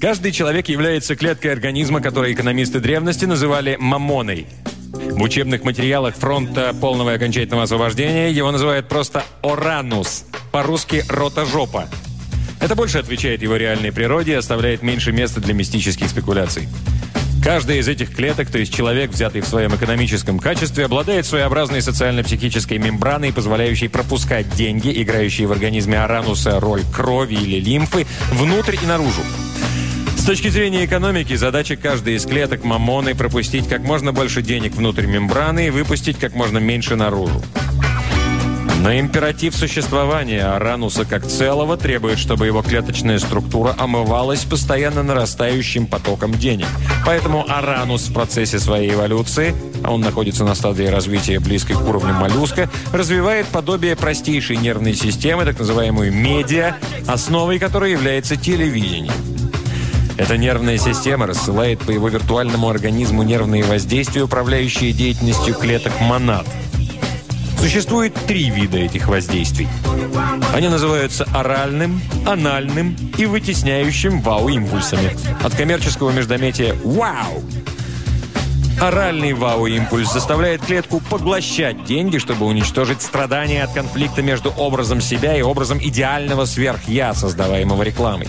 Каждый человек является клеткой организма, который экономисты древности называли мамоной. В учебных материалах фронта полного и окончательного освобождения его называют просто «оранус», по-русски «рота-жопа». Это больше отвечает его реальной природе и оставляет меньше места для мистических спекуляций. Каждая из этих клеток, то есть человек, взятый в своем экономическом качестве, обладает своеобразной социально-психической мембраной, позволяющей пропускать деньги, играющие в организме арануса роль крови или лимфы, внутрь и наружу. Точки зрения экономики, задача каждой из клеток мамоны пропустить как можно больше денег внутрь мембраны и выпустить как можно меньше наружу. Но императив существования Арануса как целого требует, чтобы его клеточная структура омывалась постоянно нарастающим потоком денег. Поэтому Аранус в процессе своей эволюции, а он находится на стадии развития близкой к уровню моллюска, развивает подобие простейшей нервной системы, так называемую медиа, основой которой является телевидение. Эта нервная система рассылает по его виртуальному организму нервные воздействия, управляющие деятельностью клеток монад – Существует три вида этих воздействий. Они называются оральным, анальным и вытесняющим вау-импульсами. От коммерческого междометия «Вау!» Оральный вау-импульс заставляет клетку поглощать деньги, чтобы уничтожить страдания от конфликта между образом себя и образом идеального сверх-я, создаваемого рекламой.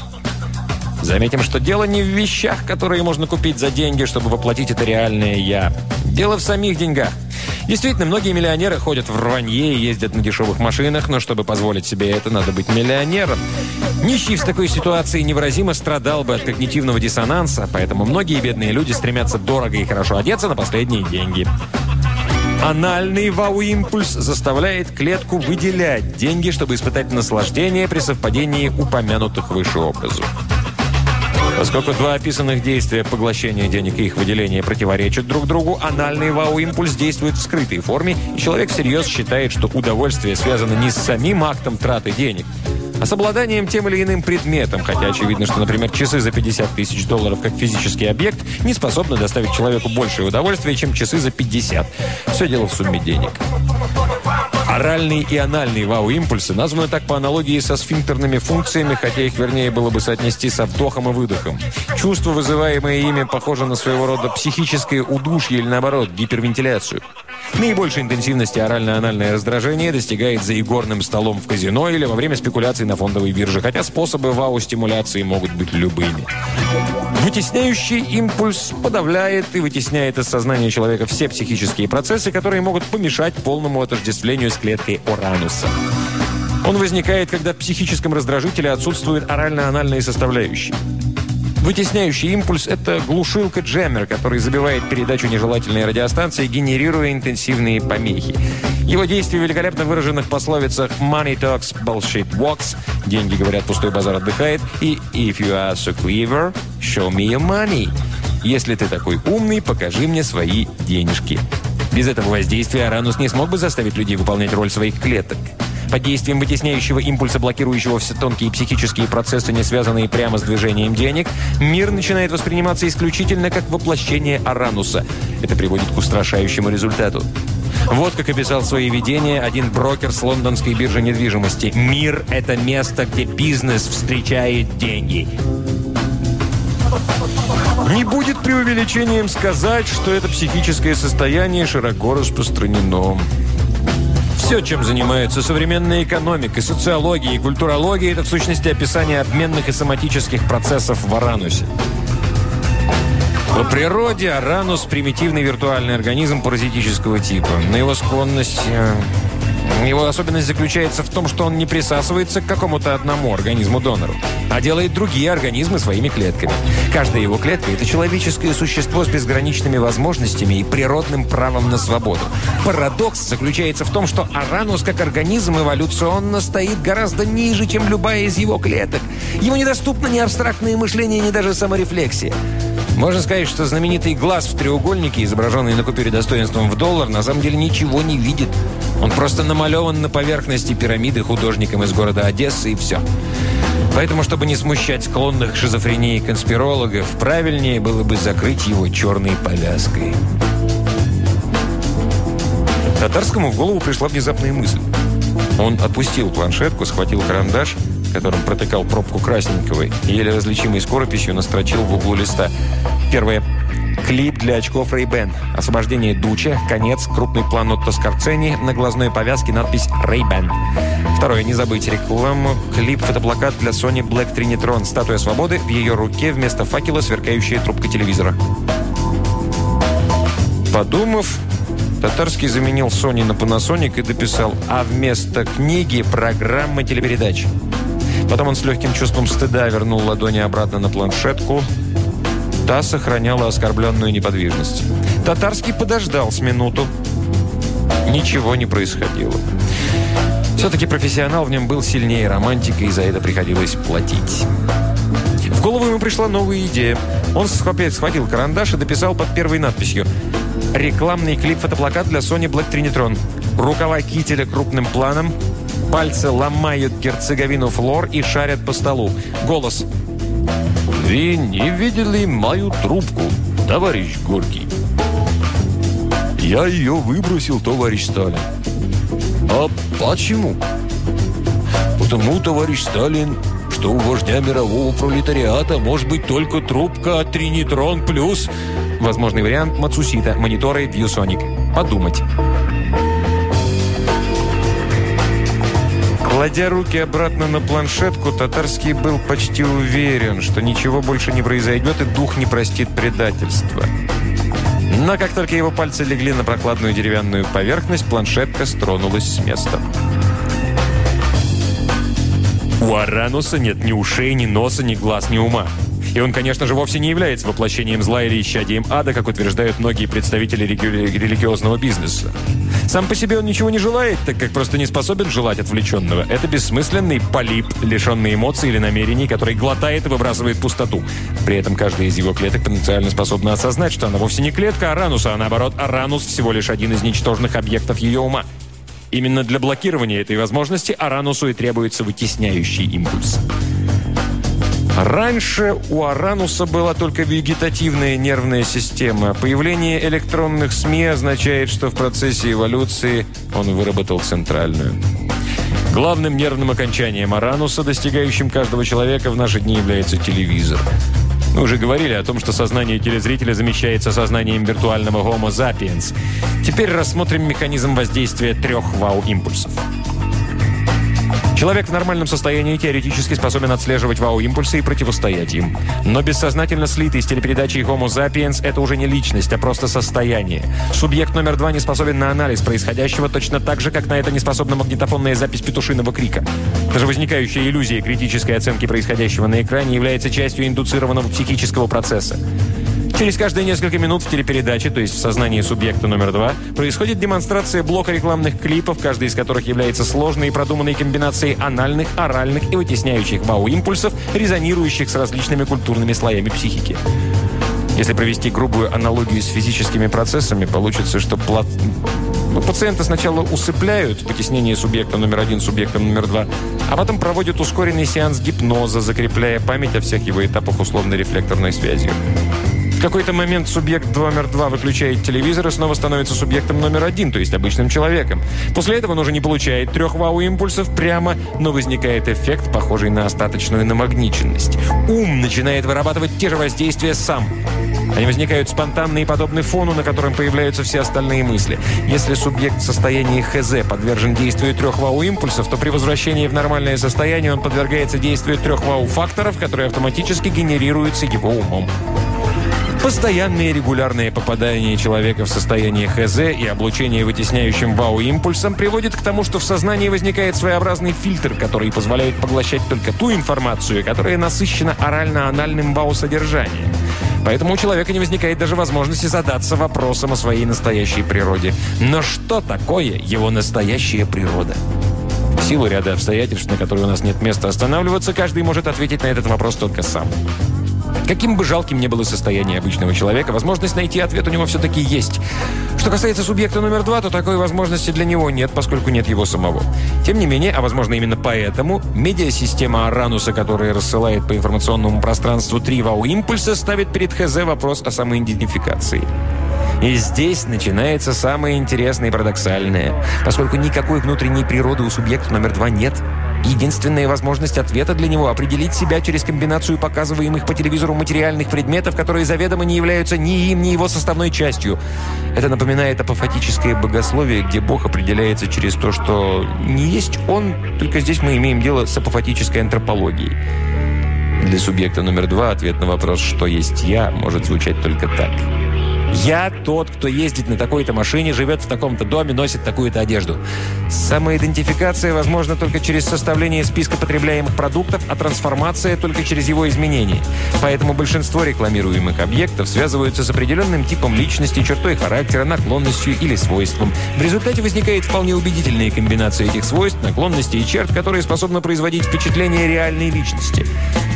Заметим, что дело не в вещах, которые можно купить за деньги, чтобы воплотить это реальное «я». Дело в самих деньгах – Действительно, многие миллионеры ходят в рванье и ездят на дешевых машинах, но чтобы позволить себе это, надо быть миллионером. Нищий в такой ситуации невыразимо страдал бы от когнитивного диссонанса, поэтому многие бедные люди стремятся дорого и хорошо одеться на последние деньги. Анальный вау-импульс заставляет клетку выделять деньги, чтобы испытать наслаждение при совпадении упомянутых выше образов. Поскольку два описанных действия поглощения денег и их выделения противоречат друг другу, анальный вау-импульс действует в скрытой форме, и человек всерьез считает, что удовольствие связано не с самим актом траты денег, а с обладанием тем или иным предметом, хотя очевидно, что, например, часы за 50 тысяч долларов как физический объект не способны доставить человеку большее удовольствие, чем часы за 50. Все дело в сумме денег. Оральные и анальные вау-импульсы названы так по аналогии со сфинктерными функциями, хотя их вернее было бы соотнести со вдохом и выдохом. Чувство, вызываемое ими, похоже на своего рода психическое удушье или, наоборот, гипервентиляцию. Наибольшей интенсивности орально-анальное раздражение достигает за игорным столом в казино или во время спекуляций на фондовой бирже, хотя способы вау-стимуляции могут быть любыми. Вытесняющий импульс подавляет и вытесняет из сознания человека все психические процессы, которые могут помешать полному отождествлению с клеткой Орануса. Он возникает, когда в психическом раздражителе отсутствуют орально-анальные составляющие. Вытесняющий импульс – это глушилка-джеммер, который забивает передачу нежелательной радиостанции, генерируя интенсивные помехи. Его действие великолепно выражено в пословицах «Money talks, bullshit walks» – «Деньги говорят, пустой базар отдыхает» и «If you are so clever, show me your money» – «Если ты такой умный, покажи мне свои денежки». Без этого воздействия Аранус не смог бы заставить людей выполнять роль своих клеток. Под действием вытесняющего импульса, блокирующего все тонкие психические процессы, не связанные прямо с движением денег, мир начинает восприниматься исключительно как воплощение Арануса. Это приводит к устрашающему результату. Вот как описал свои видения один брокер с лондонской биржи недвижимости. «Мир – это место, где бизнес встречает деньги». Не будет преувеличением сказать, что это психическое состояние широко распространено. Все, чем занимается современная экономика, социология и культурология, это в сущности описание обменных и соматических процессов в Аранусе. По природе Аранус – примитивный виртуальный организм паразитического типа. На его склонность э, его особенность заключается в том, что он не присасывается к какому-то одному организму-донору, а делает другие организмы своими клетками. Каждая его клетка – это человеческое существо с безграничными возможностями и природным правом на свободу. Парадокс заключается в том, что Аранус как организм эволюционно стоит гораздо ниже, чем любая из его клеток. Ему недоступно ни абстрактное мышление, ни даже саморефлексия. Можно сказать, что знаменитый глаз в треугольнике, изображенный на купюре достоинством в доллар, на самом деле ничего не видит. Он просто намалеван на поверхности пирамиды художником из города Одессы и все. Поэтому, чтобы не смущать склонных к шизофрении конспирологов, правильнее было бы закрыть его черной повязкой. Татарскому в голову пришла внезапная мысль. Он отпустил планшетку, схватил карандаш которым протыкал пробку красненького, и еле различимой скорописью настрочил в углу листа. Первое. Клип для очков Ray-Ban. Освобождение Дуча. Конец. Крупный план Отто Скорцени. На глазной повязке надпись Ray-Ban. Второе. Не забыть рекламу. Клип фотоплакат для Sony Black Trinitron. Статуя свободы. В ее руке вместо факела сверкающая трубка телевизора. Подумав, Татарский заменил Sony на Panasonic и дописал «А вместо книги программа телепередач». Потом он с легким чувством стыда вернул ладони обратно на планшетку. Та сохраняла оскорбленную неподвижность. Татарский подождал с минуту. Ничего не происходило. Все-таки профессионал в нем был сильнее романтика, и за это приходилось платить. В голову ему пришла новая идея. Он схватил карандаш и дописал под первой надписью Рекламный клип-фотоплакат для Sony Black Trinitron. Рукава кителя крупным планом. Пальцы ломают герцеговину флор и шарят по столу. Голос. «Вы не видели мою трубку, товарищ Горький?» «Я ее выбросил, товарищ Сталин». «А почему?» «Потому, товарищ Сталин, что у вождя мирового пролетариата может быть только трубка от Тринитрон плюс...» Возможный вариант – Мацусита, мониторы ViewSonic. Подумать. Кладя руки обратно на планшетку, Татарский был почти уверен, что ничего больше не произойдет и дух не простит предательства. Но как только его пальцы легли на прокладную деревянную поверхность, планшетка стронулась с места. У Арануса нет ни ушей, ни носа, ни глаз, ни ума. И он, конечно же, вовсе не является воплощением зла или исчадием ада, как утверждают многие представители религиозного бизнеса. Сам по себе он ничего не желает, так как просто не способен желать отвлеченного. Это бессмысленный полип, лишенный эмоций или намерений, который глотает и выбрасывает пустоту. При этом каждая из его клеток потенциально способна осознать, что она вовсе не клетка Арануса, а наоборот, Аранус всего лишь один из ничтожных объектов ее ума. Именно для блокирования этой возможности Аранусу и требуется вытесняющий импульс. Раньше у Арануса была только вегетативная нервная система. Появление электронных СМИ означает, что в процессе эволюции он выработал центральную. Главным нервным окончанием Арануса, достигающим каждого человека в наши дни, является телевизор. Мы уже говорили о том, что сознание телезрителя замещается сознанием виртуального Homo sapiens. Теперь рассмотрим механизм воздействия трех вау-импульсов. Человек в нормальном состоянии теоретически способен отслеживать вау-импульсы и противостоять им. Но бессознательно слитый с телепередачей Homo sapiens – это уже не личность, а просто состояние. Субъект номер два не способен на анализ происходящего точно так же, как на это не способна магнитофонная запись петушиного крика. Даже возникающая иллюзия критической оценки происходящего на экране является частью индуцированного психического процесса. Через каждые несколько минут в телепередаче, то есть в сознании субъекта номер два, происходит демонстрация блока рекламных клипов, каждый из которых является сложной и продуманной комбинацией анальных, оральных и вытесняющих вау-импульсов, резонирующих с различными культурными слоями психики. Если провести грубую аналогию с физическими процессами, получится, что плат... ну, пациента сначала усыпляют, потеснение субъекта номер один субъектом номер два, а потом проводят ускоренный сеанс гипноза, закрепляя память о всех его этапах условной рефлекторной связью. В какой-то момент субъект номер два выключает телевизор и снова становится субъектом номер один, то есть обычным человеком. После этого он уже не получает трех вау-импульсов прямо, но возникает эффект, похожий на остаточную намагниченность. Ум начинает вырабатывать те же воздействия сам. Они возникают спонтанно и подобны фону, на котором появляются все остальные мысли. Если субъект в состоянии ХЗ подвержен действию трех вау-импульсов, то при возвращении в нормальное состояние он подвергается действию трех вау-факторов, которые автоматически генерируются его умом. Постоянные регулярные попадания человека в состояние ХЗ и облучение вытесняющим вау-импульсом приводит к тому, что в сознании возникает своеобразный фильтр, который позволяет поглощать только ту информацию, которая насыщена орально-анальным вау-содержанием. Поэтому у человека не возникает даже возможности задаться вопросом о своей настоящей природе. Но что такое его настоящая природа? В силу ряда обстоятельств, на которые у нас нет места останавливаться, каждый может ответить на этот вопрос только сам. Каким бы жалким ни было состояние обычного человека, возможность найти ответ у него все-таки есть. Что касается субъекта номер два, то такой возможности для него нет, поскольку нет его самого. Тем не менее, а возможно именно поэтому, медиасистема Арануса, которая рассылает по информационному пространству три вау-импульса, ставит перед ХЗ вопрос о самоидентификации. И здесь начинается самое интересное и парадоксальное. Поскольку никакой внутренней природы у субъекта номер два нет – Единственная возможность ответа для него – определить себя через комбинацию показываемых по телевизору материальных предметов, которые заведомо не являются ни им, ни его составной частью. Это напоминает апофатическое богословие, где Бог определяется через то, что не есть Он, только здесь мы имеем дело с апофатической антропологией. Для субъекта номер два ответ на вопрос «что есть я» может звучать только так – я тот, кто ездит на такой-то машине, живет в таком-то доме, носит такую-то одежду. Самоидентификация возможна только через составление списка потребляемых продуктов, а трансформация только через его изменение. Поэтому большинство рекламируемых объектов связываются с определенным типом личности, чертой характера, наклонностью или свойством. В результате возникает вполне убедительная комбинация этих свойств, наклонностей и черт, которые способны производить впечатление реальной личности.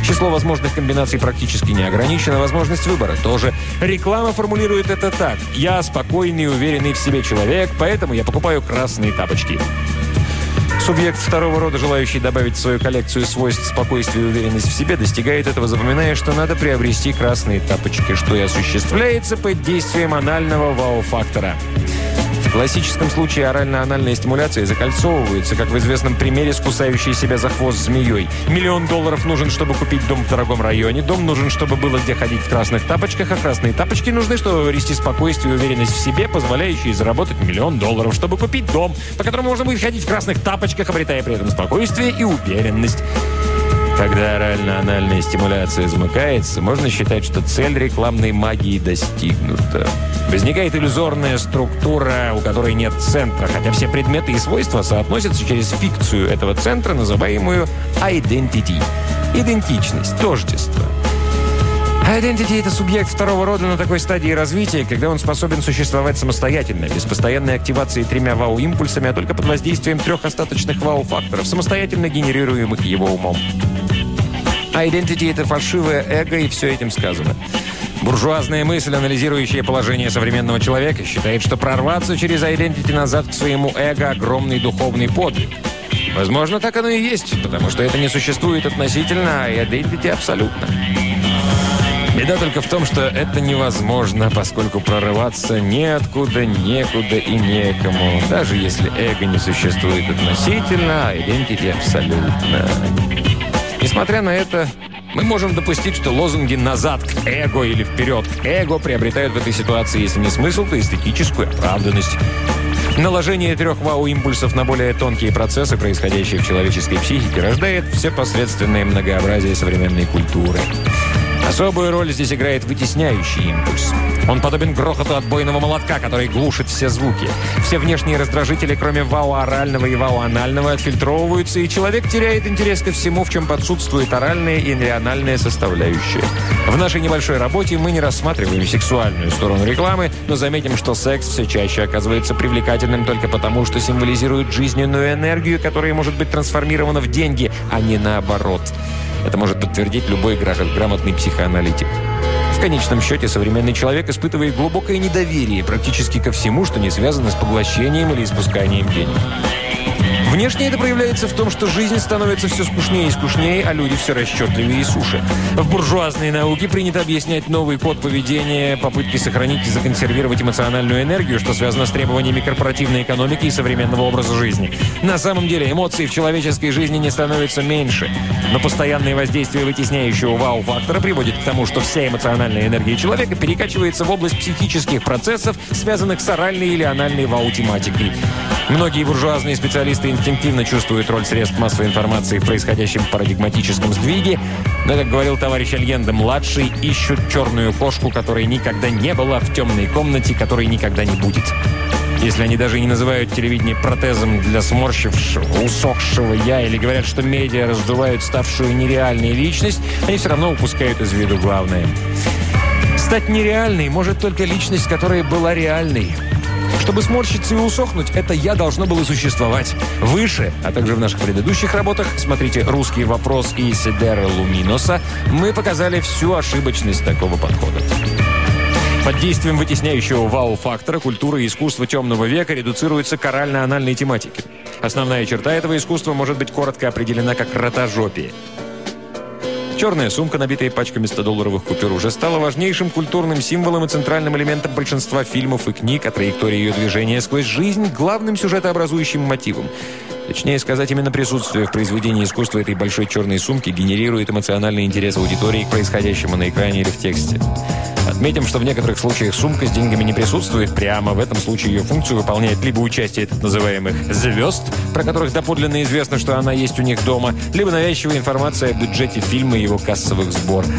Число возможных комбинаций практически не ограничено, возможность выбора тоже. Реклама формулирует это так. «Я спокойный уверенный в себе человек, поэтому я покупаю красные тапочки». Субъект второго рода, желающий добавить в свою коллекцию свойств спокойствия и уверенность в себе, достигает этого, запоминая, что надо приобрести красные тапочки, что и осуществляется под действием анального вау-фактора классическом случае орально-анальная стимуляция закольцовывается, как в известном примере с кусающей себя за хвост змеей. Миллион долларов нужен, чтобы купить дом в дорогом районе, дом нужен, чтобы было где ходить в красных тапочках, а красные тапочки нужны, чтобы вести спокойствие и уверенность в себе, позволяющие заработать миллион долларов, чтобы купить дом, по которому можно будет ходить в красных тапочках, обретая при этом спокойствие и уверенность. Когда орально-анальная стимуляция замыкается, можно считать, что цель рекламной магии достигнута. Возникает иллюзорная структура, у которой нет центра, хотя все предметы и свойства соотносятся через фикцию этого центра, называемую identity. Идентичность, тождество. Identity – это субъект второго рода на такой стадии развития, когда он способен существовать самостоятельно, без постоянной активации тремя вау-импульсами, а только под воздействием трех остаточных вау-факторов, самостоятельно генерируемых его умом. Identity – это фальшивое эго, и все этим сказано. Буржуазная мысль, анализирующая положение современного человека, считает, что прорваться через identity назад к своему эго – огромный духовный подвиг. Возможно, так оно и есть, потому что это не существует относительно, а identity абсолютно. Беда только в том, что это невозможно, поскольку прорываться неоткуда, некуда и некому, даже если эго не существует относительно, а identity абсолютно. Несмотря на это, мы можем допустить, что лозунги «назад к эго» или «вперед к эго» приобретают в этой ситуации, если не смысл, то эстетическую оправданность. Наложение трех вау-импульсов на более тонкие процессы, происходящие в человеческой психике, рождает все посредственное многообразие современной культуры. Особую роль здесь играет вытесняющий импульс. Он подобен грохоту отбойного молотка, который глушит все звуки. Все внешние раздражители, кроме вау-орального и вау-анального, отфильтровываются, и человек теряет интерес ко всему, в чем подсутствует оральная и неональная составляющая. В нашей небольшой работе мы не рассматриваем сексуальную сторону рекламы, но заметим, что секс все чаще оказывается привлекательным только потому, что символизирует жизненную энергию, которая может быть трансформирована в деньги, а не наоборот. Это может подтвердить любой грамотный психоаналитик. В конечном счете, современный человек испытывает глубокое недоверие практически ко всему, что не связано с поглощением или испусканием денег. Внешне это проявляется в том, что жизнь становится все скучнее и скучнее, а люди все расчетливее и суше. В буржуазной науке принято объяснять новый код поведения, попытки сохранить и законсервировать эмоциональную энергию, что связано с требованиями корпоративной экономики и современного образа жизни. На самом деле эмоции в человеческой жизни не становятся меньше, но постоянное воздействие вытесняющего вау-фактора приводит к тому, что вся эмоциональная энергия человека перекачивается в область психических процессов, связанных с оральной или анальной вау-тематикой. Многие буржуазные специалисты инстинктивно чувствуют роль средств массовой информации в происходящем парадигматическом сдвиге, но, как говорил товарищ Альенда-младший, ищут черную кошку, которой никогда не было, в темной комнате, которой никогда не будет. Если они даже не называют телевидение протезом для сморщившего, усохшего «я» или говорят, что медиа раздувают ставшую нереальной личность, они все равно упускают из виду главное. Стать нереальной может только личность, которая была реальной – чтобы сморщиться и усохнуть, это «я» должно было существовать. Выше, а также в наших предыдущих работах, смотрите «Русский вопрос» и «Седера Луминоса», мы показали всю ошибочность такого подхода. Под действием вытесняющего вау-фактора культура и искусство темного века редуцируются к орально-анальной тематике. Основная черта этого искусства может быть коротко определена как ротожопие – Черная сумка, набитая пачками 100-долларовых купюр, уже стала важнейшим культурным символом и центральным элементом большинства фильмов и книг, а траектория ее движения сквозь жизнь – главным сюжетообразующим мотивом. Точнее сказать, именно присутствие в произведении искусства этой большой черной сумки генерирует эмоциональный интерес аудитории к происходящему на экране или в тексте. Отметим, что в некоторых случаях сумка с деньгами не присутствует прямо. В этом случае ее функцию выполняет либо участие так называемых «звезд», про которых доподлинно известно, что она есть у них дома, либо навязчивая информация о бюджете фильма и его кассовых сборах.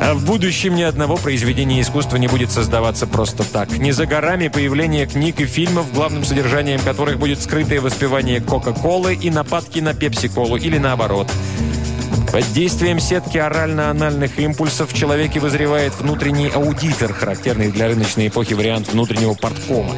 А в будущем ни одного произведения искусства не будет создаваться просто так. Не за горами появление книг и фильмов, главным содержанием которых будет скрытое воспевание Кока-Колы и нападки на Пепси-Колу или наоборот. Под действием сетки орально-анальных импульсов в человеке вызревает внутренний аудитор, характерный для рыночной эпохи вариант внутреннего порткома.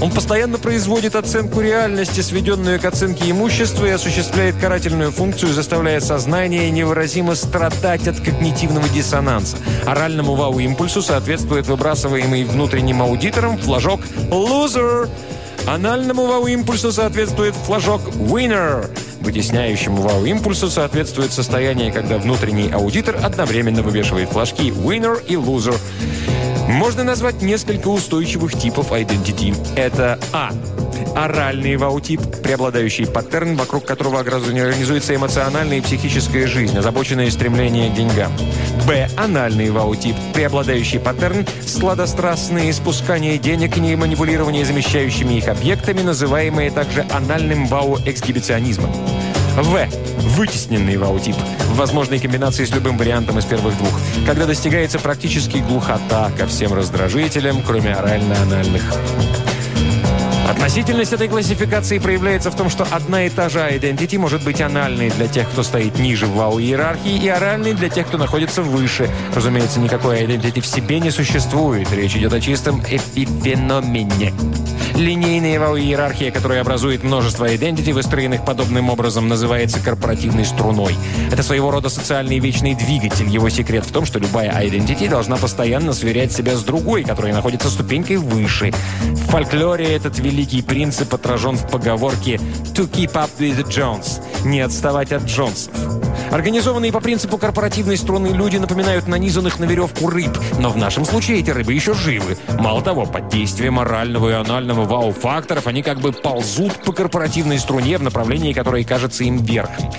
Он постоянно производит оценку реальности, сведенную к оценке имущества, и осуществляет карательную функцию, заставляя сознание невыразимо страдать от когнитивного диссонанса. Оральному вау-импульсу соответствует выбрасываемый внутренним аудитором флажок «Loser». Анальному вау-импульсу соответствует флажок «Winner». Вытесняющему вау-импульсу соответствует состояние, когда внутренний аудитор одновременно вывешивает флажки «Winner» и «Loser». Можно назвать несколько устойчивых типов identity. Это А. Оральный ваутип, преобладающий паттерн, вокруг которого организуется эмоциональная и психическая жизнь, озабоченное стремление к деньгам. Б. Анальный ваутип, преобладающий паттерн, сладострастные испускания денег и манипулирование замещающими их объектами, называемые также анальным вау-эксгибиционизмом. В. Вытесненный вау-тип. В возможной комбинации с любым вариантом из первых двух. Когда достигается практически глухота ко всем раздражителям, кроме орально-анальных. Относительность этой классификации проявляется в том, что одна и та же identity может быть анальной для тех, кто стоит ниже в вау-иерархии, и оральной для тех, кто находится выше. Разумеется, никакой identity в себе не существует. Речь идет о чистом эпифеномене. Линейная иерархия, которая образует множество identity, выстроенных подобным образом, называется корпоративной струной. Это своего рода социальный вечный двигатель. Его секрет в том, что любая identity должна постоянно сверять себя с другой, которая находится ступенькой выше. В фольклоре этот великий принцип отражен в поговорке «to keep up with Jones» – «не отставать от Джонсов». Организованные по принципу корпоративной струны люди напоминают нанизанных на веревку рыб, но в нашем случае эти рыбы еще живы. Мало того, под действием морального и анального вау-факторов они как бы ползут по корпоративной струне в направлении, которое кажется им верхом.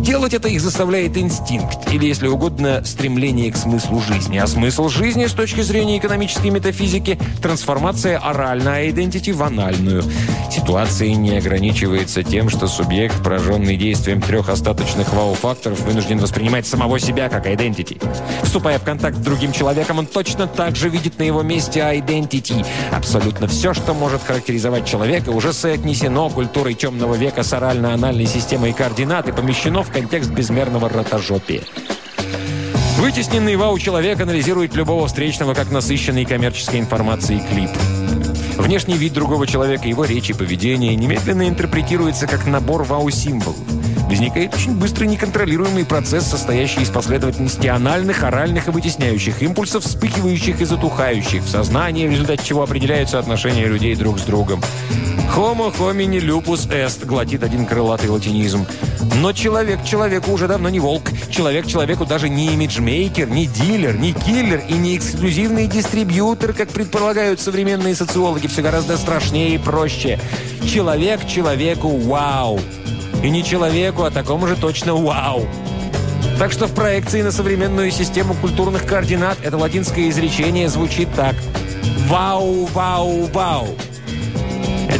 Делать это их заставляет инстинкт, или, если угодно, стремление к смыслу жизни. А смысл жизни с точки зрения экономической метафизики – трансформация оральной идентити в анальную. Ситуация не ограничивается тем, что субъект, пораженный действием трех остаточных вау-факторов, вынужден воспринимать самого себя как identity. Вступая в контакт с другим человеком, он точно так же видит на его месте identity. Абсолютно все, что может характеризовать человека, уже соотнесено культурой темного века с орально-анальной системой координат и помещено в контекст безмерного ротожопия. Вытесненный вау-человек анализирует любого встречного как насыщенный коммерческой информацией клип. Внешний вид другого человека, его речи, поведение немедленно интерпретируется как набор вау-символов. Возникает очень быстрый неконтролируемый процесс, состоящий из последовательности анальных, оральных и вытесняющих импульсов, вспыхивающих и затухающих в сознании, в результате чего определяются отношения людей друг с другом. «Homo homini lupus est» глотит один крылатый латинизм. Но человек человеку уже давно не волк. Человек человеку даже не имиджмейкер, не дилер, не киллер и не эксклюзивный дистрибьютор, как предполагают современные социологи. Все гораздо страшнее и проще. Человек человеку вау. И не человеку, а такому же точно вау. Так что в проекции на современную систему культурных координат это латинское изречение звучит так. Вау, вау, вау.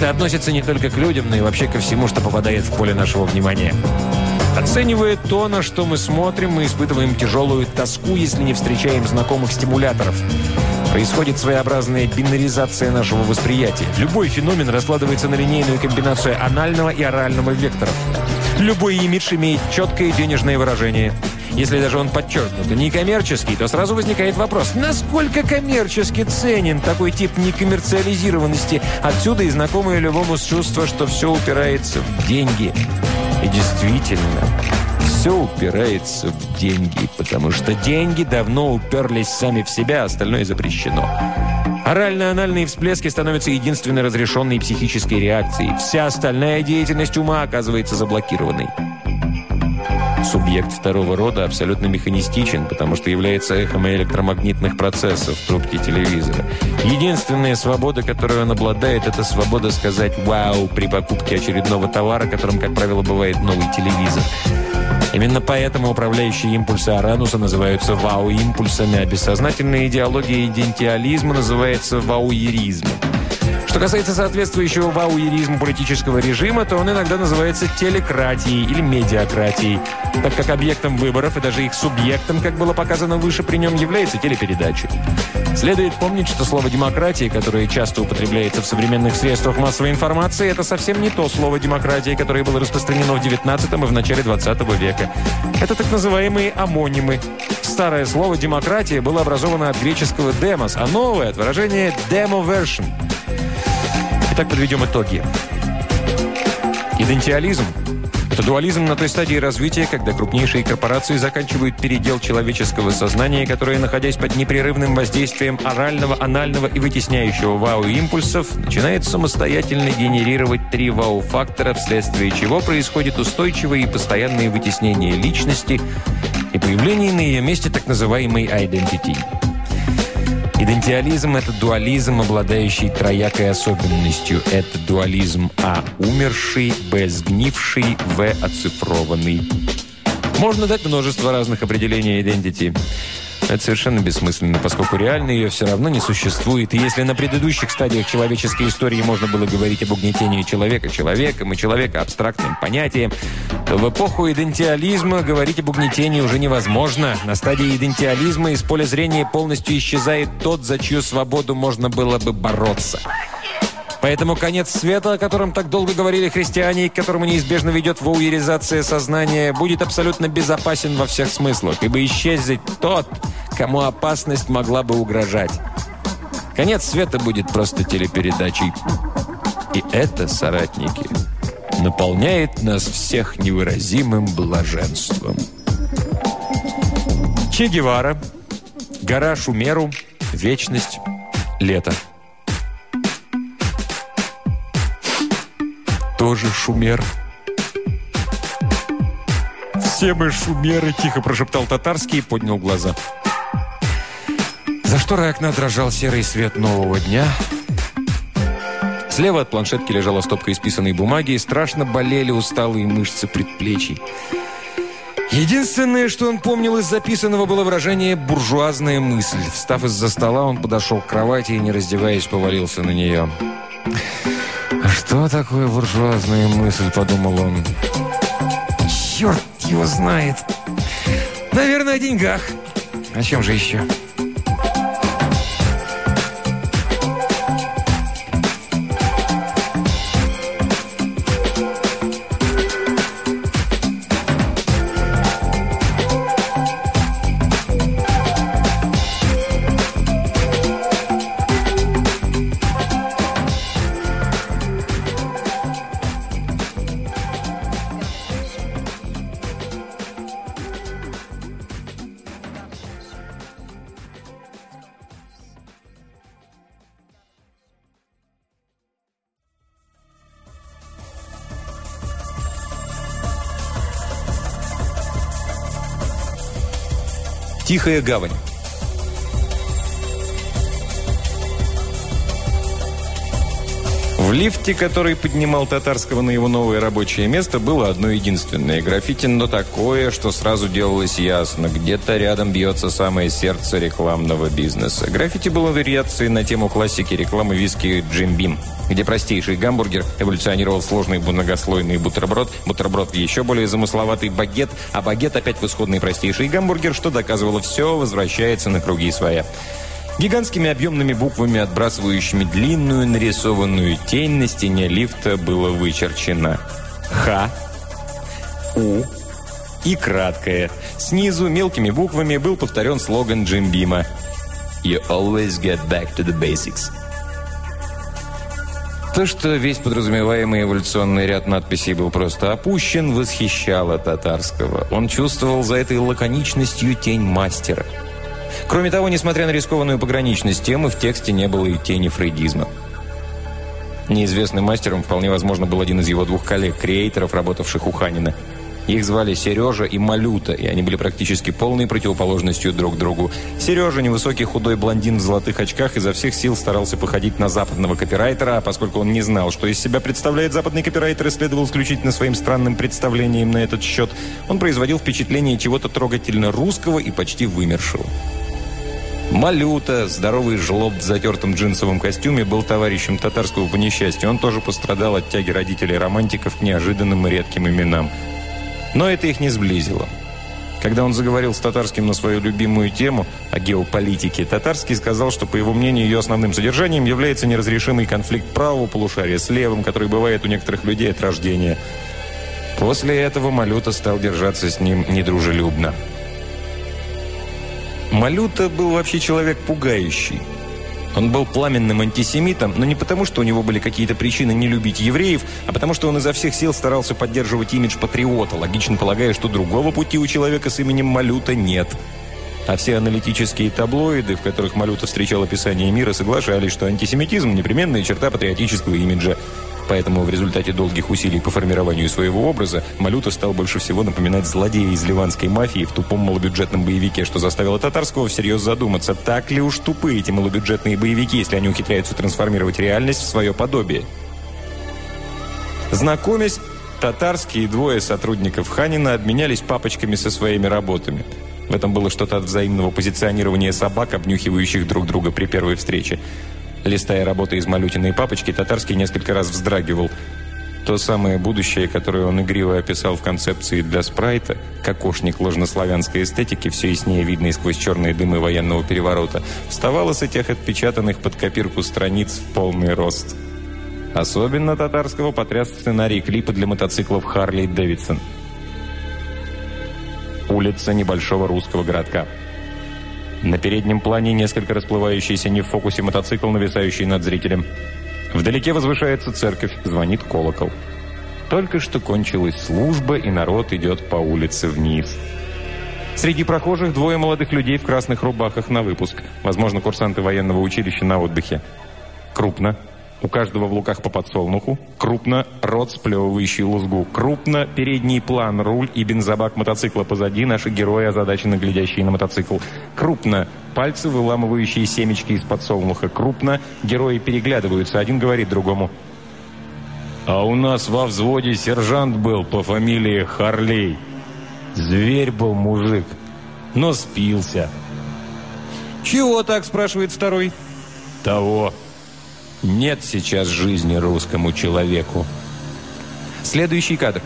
Это относится не только к людям, но и вообще ко всему, что попадает в поле нашего внимания. Оценивая то, на что мы смотрим, мы испытываем тяжелую тоску, если не встречаем знакомых стимуляторов. Происходит своеобразная бинаризация нашего восприятия. Любой феномен раскладывается на линейную комбинацию анального и орального векторов. Любой имидж имеет четкое денежное выражение – если даже он подчеркнут некоммерческий, то сразу возникает вопрос, насколько коммерчески ценен такой тип некоммерциализированности? Отсюда и знакомое любому чувство, что все упирается в деньги. И действительно, все упирается в деньги, потому что деньги давно уперлись сами в себя, остальное запрещено. Орально-анальные всплески становятся единственной разрешенной психической реакцией. Вся остальная деятельность ума оказывается заблокированной. Субъект второго рода абсолютно механистичен, потому что является эхом электромагнитных процессов в трубке телевизора. Единственная свобода, которую он обладает, это свобода сказать «вау» при покупке очередного товара, которым, как правило, бывает новый телевизор. Именно поэтому управляющие импульсы Арануса называются вау-импульсами, а бессознательная идеология идентиализма называется вауеризмом. Что касается соответствующего вауеризму политического режима, то он иногда называется телекратией или медиакратией, так как объектом выборов и даже их субъектом, как было показано выше, при нем является телепередача. Следует помнить, что слово «демократия», которое часто употребляется в современных средствах массовой информации, это совсем не то слово «демократия», которое было распространено в 19 и в начале 20 века. Это так называемые амонимы. Старое слово «демократия» было образовано от греческого «demos», а новое – от выражения «demo version». Итак, подведем итоги. Идентиализм – это дуализм на той стадии развития, когда крупнейшие корпорации заканчивают передел человеческого сознания, которое, находясь под непрерывным воздействием орального, анального и вытесняющего вау-импульсов, начинает самостоятельно генерировать три вау-фактора, вследствие чего происходит устойчивое и постоянное вытеснение личности и появление на ее месте так называемой identity. Идентиализм – это дуализм, обладающий троякой особенностью. Это дуализм А – умерший, Б – сгнивший, В – оцифрованный. Можно дать множество разных определений identity. Это совершенно бессмысленно, поскольку реально ее все равно не существует. И если на предыдущих стадиях человеческой истории можно было говорить об угнетении человека человеком и человека абстрактным понятием, то в эпоху идентиализма говорить об угнетении уже невозможно. На стадии идентиализма из поля зрения полностью исчезает тот, за чью свободу можно было бы бороться. Поэтому конец света, о котором так долго говорили христиане, и к которому неизбежно ведет вауеризация сознания, будет абсолютно безопасен во всех смыслах, ибо исчезнет тот, кому опасность могла бы угрожать. Конец света будет просто телепередачей. И это, соратники, наполняет нас всех невыразимым блаженством. Че Гевара, гора Шумеру, вечность, лето. Тоже шумер. «Все мы шумеры!» – тихо прошептал татарский и поднял глаза. За шторой окна дрожал серый свет нового дня. Слева от планшетки лежала стопка исписанной бумаги, и страшно болели усталые мышцы предплечий. Единственное, что он помнил из записанного, было выражение «буржуазная мысль». Встав из-за стола, он подошел к кровати и, не раздеваясь, повалился на нее. «Что такое буржуазная мысль?» – подумал он. «Черт его знает! Наверное, о деньгах. О чем же еще?» Тихая гавань. В лифте, который поднимал Татарского на его новое рабочее место, было одно единственное граффити, но такое, что сразу делалось ясно. Где-то рядом бьется самое сердце рекламного бизнеса. Граффити было вариацией на тему классики рекламы виски «Джим Бим» где простейший гамбургер эволюционировал в сложный многослойный бутерброд, бутерброд в еще более замысловатый багет, а багет опять в исходный простейший гамбургер, что доказывало все, возвращается на круги своя. Гигантскими объемными буквами, отбрасывающими длинную нарисованную тень на стене лифта, было вычерчено «Х», «У» и краткое. Снизу мелкими буквами был повторен слоган Джим Бима «You always get back to the basics». То, что весь подразумеваемый эволюционный ряд надписей был просто опущен, восхищало татарского. Он чувствовал за этой лаконичностью тень мастера. Кроме того, несмотря на рискованную пограничность темы, в тексте не было и тени фрейдизма. Неизвестным мастером вполне возможно был один из его двух коллег, креаторов, работавших у Ханина. Их звали Сережа и Малюта, и они были практически полной противоположностью друг другу. Сережа, невысокий худой блондин в золотых очках, изо всех сил старался походить на западного копирайтера, а поскольку он не знал, что из себя представляет западный копирайтер и следовал исключительно своим странным представлением на этот счет, он производил впечатление чего-то трогательно русского и почти вымершего. Малюта, здоровый жлоб в затертом джинсовом костюме, был товарищем татарского по несчастью. Он тоже пострадал от тяги родителей-романтиков к неожиданным и редким именам. Но это их не сблизило. Когда он заговорил с Татарским на свою любимую тему о геополитике, Татарский сказал, что, по его мнению, ее основным содержанием является неразрешимый конфликт правого полушария с левым, который бывает у некоторых людей от рождения. После этого Малюта стал держаться с ним недружелюбно. Малюта был вообще человек пугающий. Он был пламенным антисемитом, но не потому, что у него были какие-то причины не любить евреев, а потому, что он изо всех сил старался поддерживать имидж патриота, логично полагая, что другого пути у человека с именем Малюта нет. А все аналитические таблоиды, в которых Малюта встречал описание мира, соглашались, что антисемитизм – непременная черта патриотического имиджа. Поэтому в результате долгих усилий по формированию своего образа Малюта стал больше всего напоминать злодея из ливанской мафии в тупом малобюджетном боевике, что заставило Татарского всерьез задуматься, так ли уж тупы эти малобюджетные боевики, если они ухитряются трансформировать реальность в свое подобие. Знакомясь, Татарские двое сотрудников Ханина обменялись папочками со своими работами. В этом было что-то от взаимного позиционирования собак, обнюхивающих друг друга при первой встрече. Листая работы из Малютиной папочки, Татарский несколько раз вздрагивал. То самое будущее, которое он игриво описал в концепции для спрайта, кокошник ложнославянской эстетики, все яснее видный сквозь черные дымы военного переворота, вставало с этих отпечатанных под копирку страниц в полный рост. Особенно татарского потряс сценарий клипа для мотоциклов «Харли Дэвидсон». Улица небольшого русского городка. На переднем плане несколько расплывающийся не в фокусе мотоцикл, нависающий над зрителем. Вдалеке возвышается церковь, звонит колокол. Только что кончилась служба, и народ идет по улице вниз. Среди прохожих двое молодых людей в красных рубахах на выпуск. Возможно, курсанты военного училища на отдыхе. Крупно, у каждого в луках по подсолнуху. Крупно рот, сплевывающий лузгу. Крупно передний план, руль и бензобак мотоцикла позади. Наши герои, озадаченно глядящие на мотоцикл. Крупно пальцы, выламывающие семечки из подсолнуха. Крупно герои переглядываются. Один говорит другому. «А у нас во взводе сержант был по фамилии Харлей. Зверь был мужик, но спился». «Чего так?» – спрашивает второй. «Того». Нет сейчас жизни русскому человеку. Следующий кадр.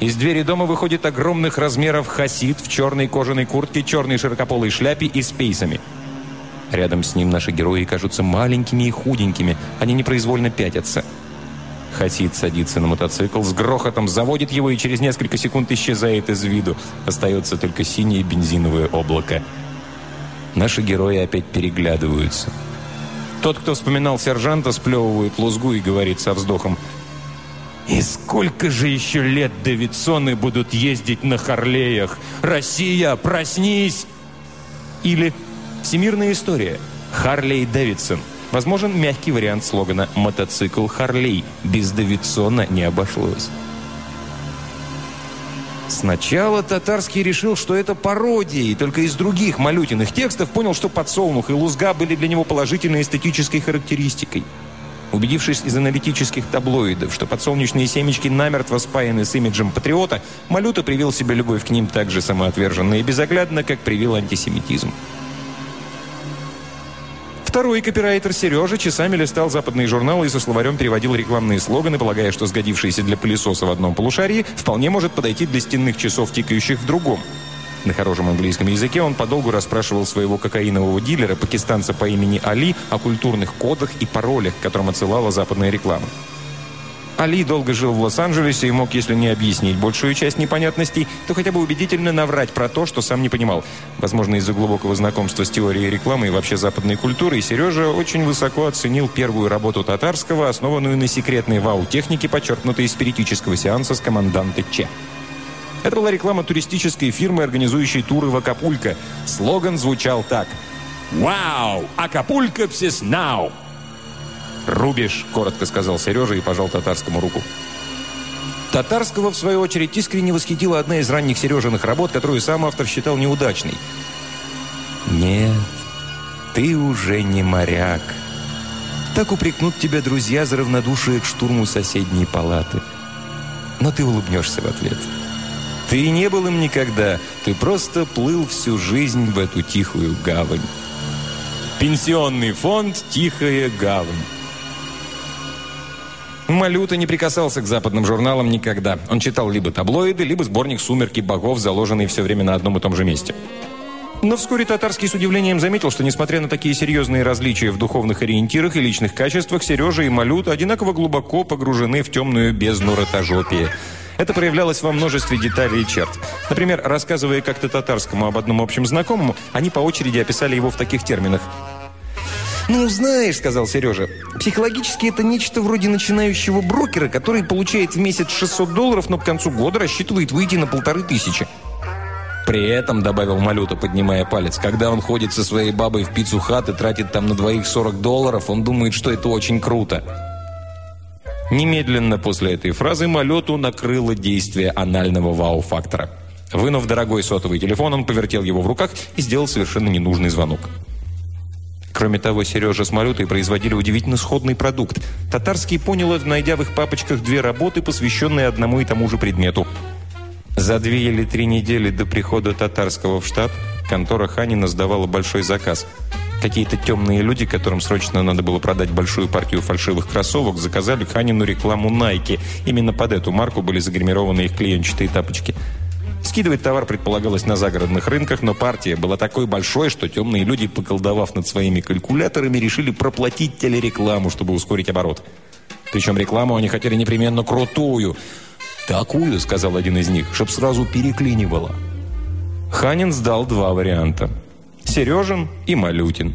Из двери дома выходит огромных размеров хасид в черной кожаной куртке, черной широкополой шляпе и с пейсами. Рядом с ним наши герои кажутся маленькими и худенькими. Они непроизвольно пятятся. Хасид садится на мотоцикл, с грохотом заводит его и через несколько секунд исчезает из виду. Остается только синее бензиновое облако. Наши герои опять переглядываются. Тот, кто вспоминал сержанта, сплевывает лузгу и говорит со вздохом. «И сколько же еще лет Давидсоны будут ездить на Харлеях? Россия, проснись!» Или «Всемирная история. Харлей Дэвидсон». Возможен мягкий вариант слогана «Мотоцикл Харлей». Без Давидсона не обошлось. Сначала Татарский решил, что это пародия, и только из других малютиных текстов понял, что подсолнух и лузга были для него положительной эстетической характеристикой. Убедившись из аналитических таблоидов, что подсолнечные семечки намертво спаяны с имиджем патриота, Малюта привил себе любовь к ним так же самоотверженно и безоглядно, как привил антисемитизм. Второй копирайтер Сережа часами листал западные журналы и со словарем переводил рекламные слоганы, полагая, что сгодившийся для пылесоса в одном полушарии вполне может подойти для стенных часов, тикающих в другом. На хорошем английском языке он подолгу расспрашивал своего кокаинового дилера, пакистанца по имени Али, о культурных кодах и паролях, к которым отсылала западная реклама. Али долго жил в Лос-Анджелесе и мог, если не объяснить большую часть непонятностей, то хотя бы убедительно наврать про то, что сам не понимал. Возможно, из-за глубокого знакомства с теорией рекламы и вообще западной культурой, Сережа очень высоко оценил первую работу татарского, основанную на секретной вау-технике, подчеркнутой из спиритического сеанса с команданта Че. Это была реклама туристической фирмы, организующей туры в Акапулько. Слоган звучал так. «Вау! Акапулько псиснау!» «Рубишь», — коротко сказал Сережа и пожал татарскому руку. Татарского, в свою очередь, искренне восхитила одна из ранних Сережиных работ, которую сам автор считал неудачной. «Нет, ты уже не моряк», так упрекнут тебя друзья за равнодушие к штурму соседней палаты. Но ты улыбнешься в ответ. Ты не был им никогда, ты просто плыл всю жизнь в эту тихую гавань. Пенсионный фонд «Тихая гавань». Малюта не прикасался к западным журналам никогда. Он читал либо таблоиды, либо сборник «Сумерки богов», заложенный все время на одном и том же месте. Но вскоре Татарский с удивлением заметил, что, несмотря на такие серьезные различия в духовных ориентирах и личных качествах, Сережа и Малют одинаково глубоко погружены в темную бездну ротожопия. Это проявлялось во множестве деталей и черт. Например, рассказывая как-то татарскому об одном общем знакомому, они по очереди описали его в таких терминах. «Ну, знаешь», — сказал Сережа, — «психологически это нечто вроде начинающего брокера, который получает в месяц 600 долларов, но к концу года рассчитывает выйти на полторы тысячи». При этом, добавил Малюта, поднимая палец, когда он ходит со своей бабой в пиццу хат и тратит там на двоих 40 долларов, он думает, что это очень круто. Немедленно после этой фразы Малюту накрыло действие анального вау-фактора. Вынув дорогой сотовый телефон, он повертел его в руках и сделал совершенно ненужный звонок. Кроме того, Сережа с Малютой производили удивительно сходный продукт. Татарский понял, найдя в их папочках две работы, посвященные одному и тому же предмету – за две или три недели до прихода татарского в штат контора Ханина сдавала большой заказ. Какие-то темные люди, которым срочно надо было продать большую партию фальшивых кроссовок, заказали Ханину рекламу Nike. Именно под эту марку были загримированы их клеенчатые тапочки. Скидывать товар предполагалось на загородных рынках, но партия была такой большой, что темные люди, поколдовав над своими калькуляторами, решили проплатить телерекламу, чтобы ускорить оборот. Причем рекламу они хотели непременно крутую – «Такую», — сказал один из них, — «чтоб сразу переклинивало». Ханин сдал два варианта. Сережин и Малютин.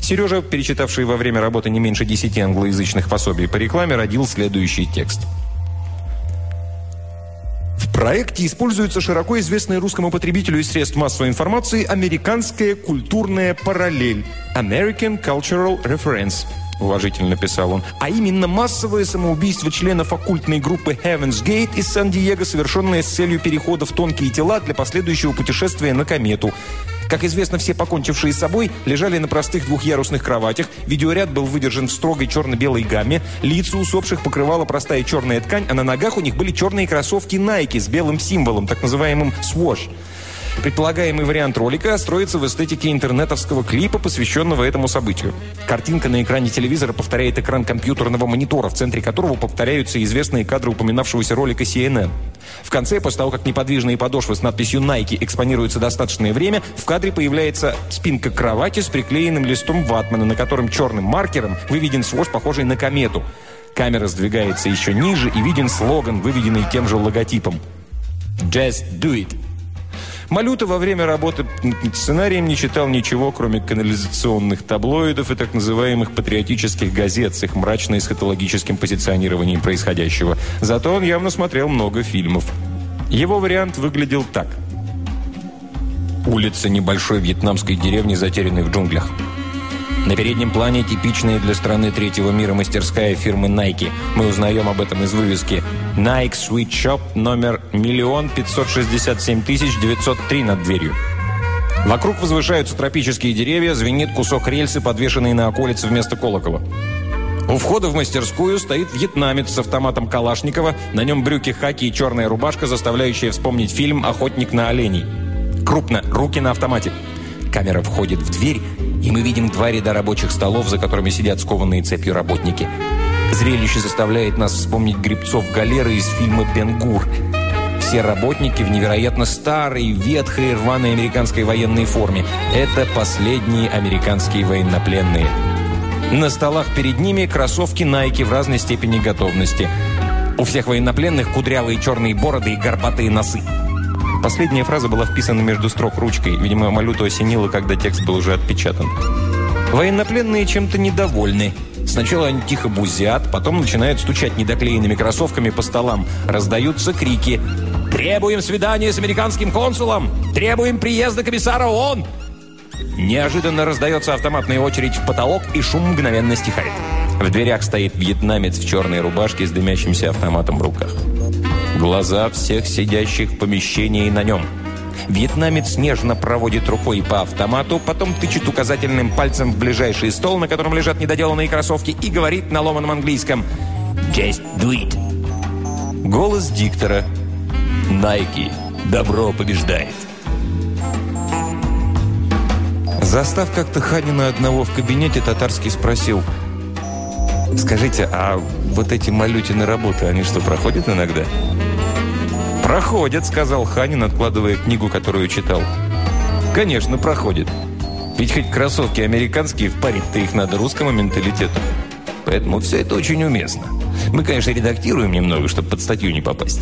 Сережа, перечитавший во время работы не меньше десяти англоязычных пособий по рекламе, родил следующий текст. Проекте используется широко известная русскому потребителю из средств массовой информации американская культурная параллель – American Cultural Reference – уважительно писал он, а именно массовое самоубийство членов оккультной группы Heaven's Gate из Сан-Диего, совершенное с целью перехода в тонкие тела для последующего путешествия на комету. Как известно, все покончившие с собой лежали на простых двухъярусных кроватях, видеоряд был выдержан в строгой черно-белой гамме, лица усопших покрывала простая черная ткань, а на ногах у них были черные кроссовки Nike с белым символом, так называемым «swoosh». Предполагаемый вариант ролика строится в эстетике интернетовского клипа, посвященного этому событию. Картинка на экране телевизора повторяет экран компьютерного монитора, в центре которого повторяются известные кадры упоминавшегося ролика CNN. В конце, после того, как неподвижные подошвы с надписью Nike экспонируются достаточное время, в кадре появляется спинка кровати с приклеенным листом ватмана, на котором черным маркером выведен свож, похожий на комету. Камера сдвигается еще ниже и виден слоган, выведенный тем же логотипом. «Just do it!» Малюта во время работы сценарием не читал ничего, кроме канализационных таблоидов и так называемых патриотических газет с их мрачно-эсхатологическим позиционированием происходящего. Зато он явно смотрел много фильмов. Его вариант выглядел так. Улица небольшой вьетнамской деревни, затерянной в джунглях. На переднем плане типичная для страны третьего мира мастерская фирмы Nike. Мы узнаем об этом из вывески Nike Sweet Shop номер 1 567 903 над дверью. Вокруг возвышаются тропические деревья, звенит кусок рельсы, подвешенный на околице вместо колокола. У входа в мастерскую стоит вьетнамец с автоматом Калашникова, на нем брюки хаки и черная рубашка, заставляющая вспомнить фильм «Охотник на оленей». Крупно, руки на автомате. Камера входит в дверь, и мы видим два ряда рабочих столов, за которыми сидят скованные цепью работники. Зрелище заставляет нас вспомнить грибцов галеры из фильма «Бенгур». Все работники в невероятно старой, ветхой, рваной американской военной форме. Это последние американские военнопленные. На столах перед ними кроссовки Nike в разной степени готовности. У всех военнопленных кудрявые черные бороды и горбатые носы. Последняя фраза была вписана между строк ручкой. Видимо, Малюту осенило, когда текст был уже отпечатан. Военнопленные чем-то недовольны. Сначала они тихо бузят, потом начинают стучать недоклеенными кроссовками по столам. Раздаются крики. «Требуем свидания с американским консулом! Требуем приезда комиссара ООН!» Неожиданно раздается автоматная очередь в потолок, и шум мгновенно стихает. В дверях стоит вьетнамец в черной рубашке с дымящимся автоматом в руках. Глаза всех сидящих в помещении на нем. Вьетнамец нежно проводит рукой по автомату, потом тычет указательным пальцем в ближайший стол, на котором лежат недоделанные кроссовки, и говорит на ломаном английском «Just do it». Голос диктора «Найки, добро побеждает». Застав как-то Ханина одного в кабинете, татарский спросил «Скажите, а вот эти малютины работы, они что, проходят иногда?» «Проходят», — сказал Ханин, откладывая книгу, которую читал. «Конечно, проходит. Ведь хоть кроссовки американские, впарить-то их надо русскому менталитету. Поэтому все это очень уместно. Мы, конечно, редактируем немного, чтобы под статью не попасть».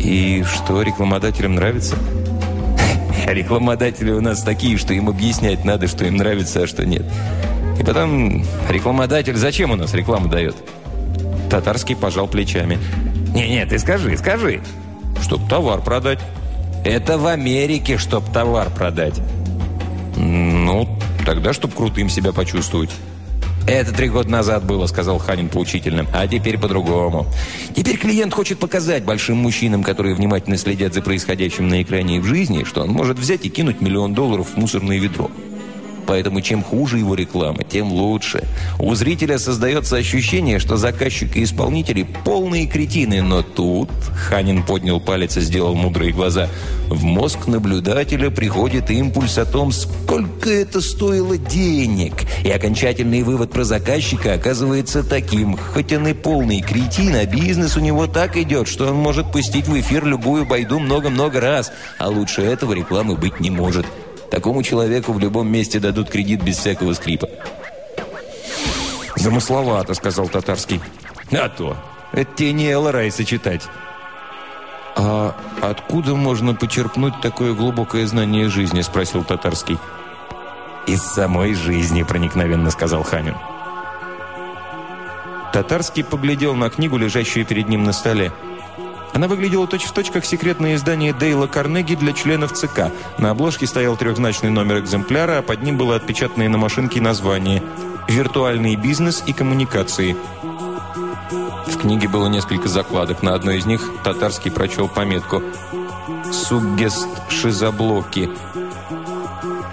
«И что, рекламодателям нравится?» Рекламодатели у нас такие, что им объяснять надо, что им нравится, а что нет. И потом, рекламодатель зачем у нас рекламу дает? Татарский пожал плечами. «Не-не, ты скажи, скажи». «Чтоб товар продать». «Это в Америке, чтоб товар продать». «Ну, тогда, чтоб крутым себя почувствовать». «Это три года назад было», — сказал Ханин поучительно. «А теперь по-другому. Теперь клиент хочет показать большим мужчинам, которые внимательно следят за происходящим на экране и в жизни, что он может взять и кинуть миллион долларов в мусорное ведро. Поэтому чем хуже его реклама, тем лучше. У зрителя создается ощущение, что заказчик и исполнители полные кретины, но тут, Ханин поднял палец и сделал мудрые глаза, в мозг наблюдателя приходит импульс о том, сколько это стоило денег. И окончательный вывод про заказчика оказывается таким. Хоть он и полный кретин, а бизнес у него так идет, что он может пустить в эфир любую байду много-много раз. А лучше этого рекламы быть не может. Такому человеку в любом месте дадут кредит без всякого скрипа. «Замысловато», — сказал татарский. «А то! Это тебе не Элла сочетать». «А откуда можно почерпнуть такое глубокое знание жизни?» — спросил татарский. «Из самой жизни», — проникновенно сказал Ханин. Татарский поглядел на книгу, лежащую перед ним на столе. Она выглядела точь-в-точь, точь, как секретное издание Дейла Карнеги для членов ЦК. На обложке стоял трехзначный номер экземпляра, а под ним было отпечатанное на машинке название «Виртуальный бизнес и коммуникации». В книге было несколько закладок. На одной из них татарский прочел пометку «Суггест шизоблоки».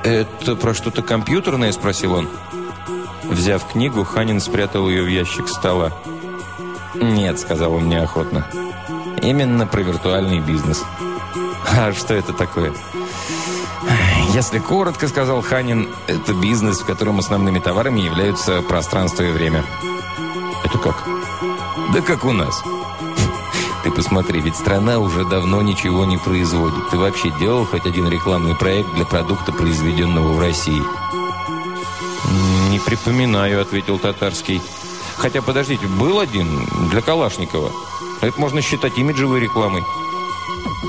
«Это про что-то компьютерное?» – спросил он. Взяв книгу, Ханин спрятал ее в ящик стола. «Нет», – сказал он неохотно. Именно про виртуальный бизнес. А что это такое? Если коротко, сказал Ханин, это бизнес, в котором основными товарами являются пространство и время. Это как? Да как у нас. Ты посмотри, ведь страна уже давно ничего не производит. Ты вообще делал хоть один рекламный проект для продукта, произведенного в России? «Не припоминаю», — ответил Татарский. «Хотя, подождите, был один для Калашникова». Это можно считать имиджевой рекламой.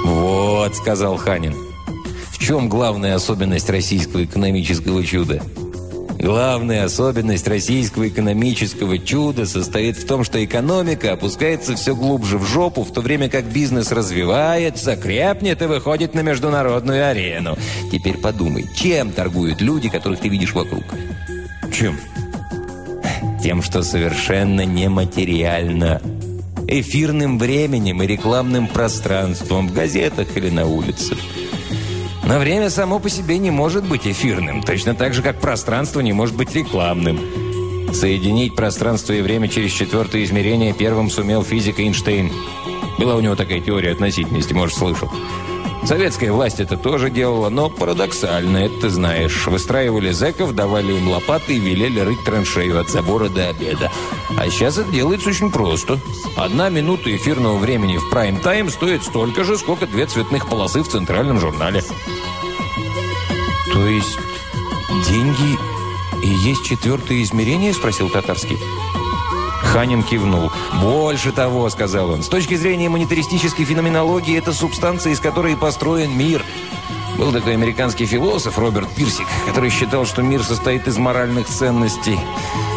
«Вот», — сказал Ханин. «В чем главная особенность российского экономического чуда?» Главная особенность российского экономического чуда состоит в том, что экономика опускается все глубже в жопу, в то время как бизнес развивается, крепнет и выходит на международную арену. Теперь подумай, чем торгуют люди, которых ты видишь вокруг? Чем? Тем, что совершенно нематериально эфирным временем и рекламным пространством в газетах или на улицах. Но время само по себе не может быть эфирным, точно так же, как пространство не может быть рекламным. Соединить пространство и время через четвертое измерение первым сумел физик Эйнштейн. Была у него такая теория относительности, может, слышал. Советская власть это тоже делала, но парадоксально, это знаешь. Выстраивали зэков, давали им лопаты и велели рыть траншею от забора до обеда. А сейчас это делается очень просто. Одна минута эфирного времени в прайм-тайм стоит столько же, сколько две цветных полосы в центральном журнале. То есть деньги и есть четвертое измерение? Спросил Татарский. Ханин кивнул. «Больше того», — сказал он, — «с точки зрения монетаристической феноменологии, это субстанция, из которой построен мир». Был такой американский философ Роберт Пирсик, который считал, что мир состоит из моральных ценностей.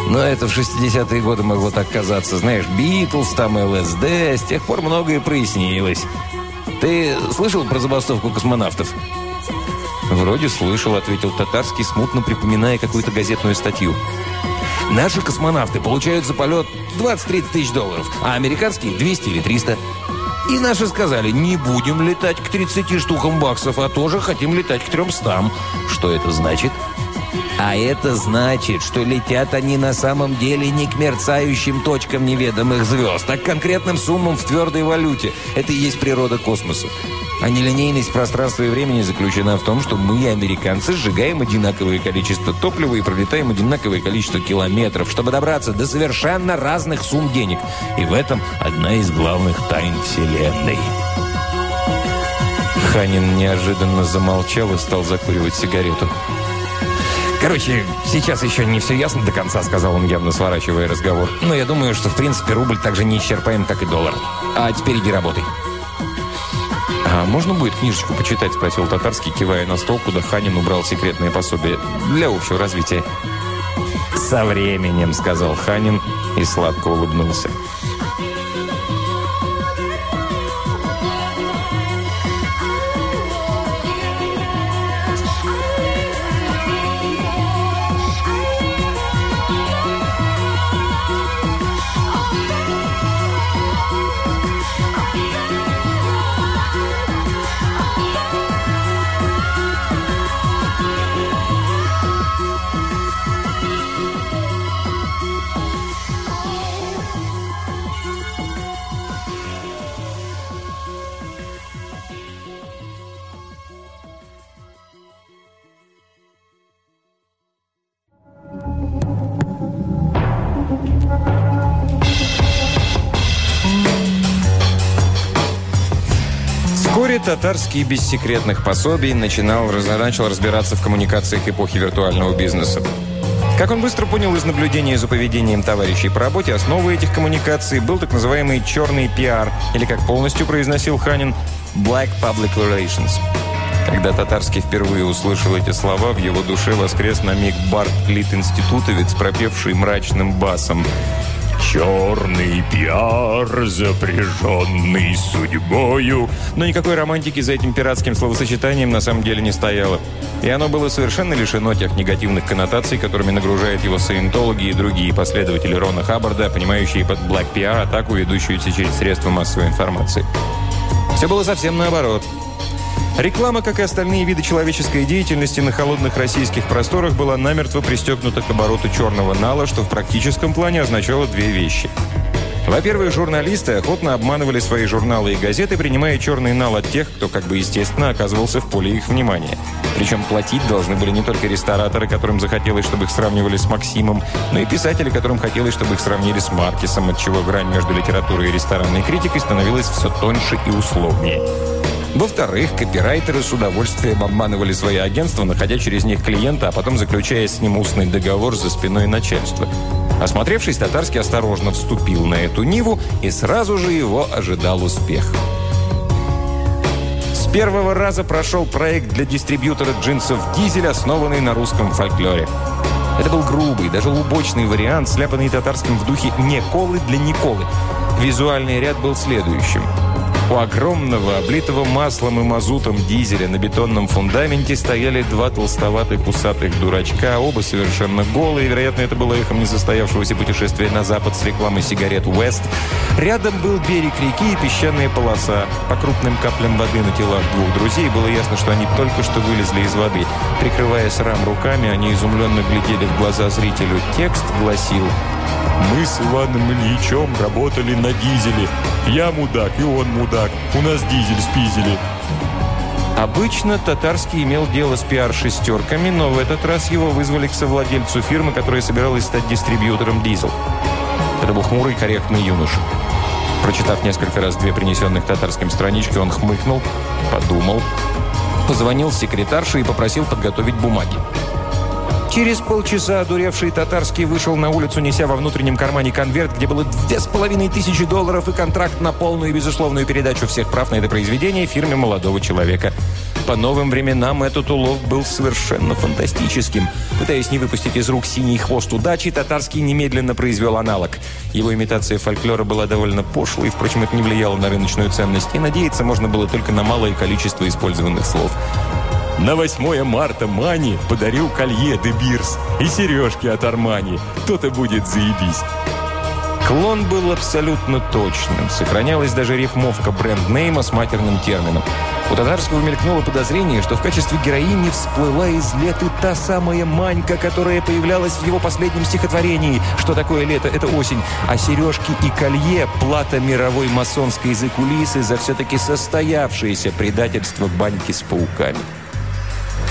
Но это в 60-е годы могло так казаться. Знаешь, Битлз, там ЛСД, с тех пор многое прояснилось. Ты слышал про забастовку космонавтов? «Вроде слышал», — ответил Татарский, смутно припоминая какую-то газетную статью. Наши космонавты получают за полет 20-30 тысяч долларов, а американские 200 или 300. И наши сказали, не будем летать к 30 штукам баксов, а тоже хотим летать к 300. Что это значит? А это значит, что летят они на самом деле не к мерцающим точкам неведомых звезд, а к конкретным суммам в твердой валюте. Это и есть природа космоса. А нелинейность пространства и времени заключена в том, что мы, американцы, сжигаем одинаковое количество топлива и пролетаем одинаковое количество километров, чтобы добраться до совершенно разных сумм денег. И в этом одна из главных тайн Вселенной. Ханин неожиданно замолчал и стал закуривать сигарету. «Короче, сейчас еще не все ясно до конца», — сказал он, явно сворачивая разговор. «Но я думаю, что, в принципе, рубль так же неисчерпаем, как и доллар. А теперь иди работай». «А можно будет книжечку почитать?» – спросил Татарский, кивая на стол, куда Ханин убрал секретное пособие для общего развития. «Со временем», – сказал Ханин и сладко улыбнулся. Татарский без секретных пособий начинал, начал разбираться в коммуникациях эпохи виртуального бизнеса. Как он быстро понял из наблюдения за поведением товарищей по работе, основой этих коммуникаций был так называемый «черный пиар», или, как полностью произносил Ханин, «Black Public Relations». Когда Татарский впервые услышал эти слова, в его душе воскрес на миг Барт Клит-институтовец, пропевший мрачным басом – Черный пиар, запряженный судьбою. Но никакой романтики за этим пиратским словосочетанием на самом деле не стояло. И оно было совершенно лишено тех негативных коннотаций, которыми нагружают его саентологи и другие последователи Рона Хаббарда, понимающие под PR атаку, ведущуюся через средства массовой информации. Все было совсем наоборот. Реклама, как и остальные виды человеческой деятельности на холодных российских просторах, была намертво пристегнута к обороту черного нала, что в практическом плане означало две вещи. Во-первых, журналисты охотно обманывали свои журналы и газеты, принимая черный нал от тех, кто, как бы естественно, оказывался в поле их внимания. Причем платить должны были не только рестораторы, которым захотелось, чтобы их сравнивали с Максимом, но и писатели, которым хотелось, чтобы их сравнили с Маркисом, отчего грань между литературой и ресторанной критикой становилась все тоньше и условнее. Во-вторых, копирайтеры с удовольствием обманывали свои агентства, находя через них клиента, а потом заключая с ним устный договор за спиной начальства. Осмотревшись, Татарский осторожно вступил на эту ниву, и сразу же его ожидал успех. С первого раза прошел проект для дистрибьютора джинсов «Дизель», основанный на русском фольклоре. Это был грубый, даже лубочный вариант, сляпанный татарским в духе «Николы для Николы». Визуальный ряд был следующим – у огромного, облитого маслом и мазутом дизеля на бетонном фундаменте стояли два толстоватых усатых дурачка, оба совершенно голые. Вероятно, это было эхом несостоявшегося путешествия на запад с рекламой сигарет «Уэст». Рядом был берег реки и песчаная полоса. По крупным каплям воды на телах двух друзей было ясно, что они только что вылезли из воды. Прикрывая срам руками, они изумленно глядели в глаза зрителю. Текст гласил мы с Иваном Ильичем работали на дизеле. Я мудак, и он мудак. У нас дизель спизили. Обычно Татарский имел дело с пиар-шестерками, но в этот раз его вызвали к совладельцу фирмы, которая собиралась стать дистрибьютором «Дизель». Это был хмурый, корректный юноша. Прочитав несколько раз две принесенных татарским странички, он хмыкнул, подумал, позвонил секретарше и попросил подготовить бумаги. Через полчаса одуревший татарский вышел на улицу, неся во внутреннем кармане конверт, где было две с половиной тысячи долларов и контракт на полную и безусловную передачу всех прав на это произведение фирме молодого человека. По новым временам этот улов был совершенно фантастическим. Пытаясь не выпустить из рук синий хвост удачи, татарский немедленно произвел аналог. Его имитация фольклора была довольно пошлой, впрочем, это не влияло на рыночную ценность, и надеяться можно было только на малое количество использованных слов. На 8 марта Мани подарил колье де Бирс и сережки от Армани. То-то будет заебись. Клон был абсолютно точным. Сохранялась даже рифмовка бренд-нейма с матерным термином. У Татарского мелькнуло подозрение, что в качестве героини всплыла из леты та самая Манька, которая появлялась в его последнем стихотворении. Что такое лето? Это осень. А сережки и колье – плата мировой масонской закулисы за все-таки состоявшееся предательство баньки с пауками.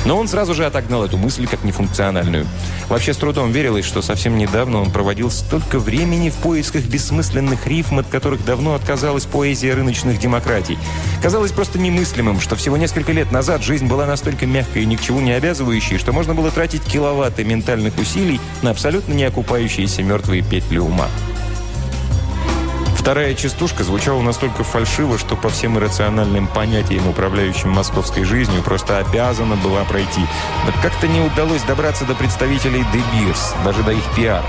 Но он сразу же отогнал эту мысль как нефункциональную. Вообще с трудом верилось, что совсем недавно он проводил столько времени в поисках бессмысленных рифм, от которых давно отказалась поэзия рыночных демократий. Казалось просто немыслимым, что всего несколько лет назад жизнь была настолько мягкой и ни к чему не обязывающей, что можно было тратить киловатты ментальных усилий на абсолютно не окупающиеся мертвые петли ума. Вторая частушка звучала настолько фальшиво, что по всем иррациональным понятиям, управляющим московской жизнью, просто обязана была пройти. Но как-то не удалось добраться до представителей Beers, даже до их пиар.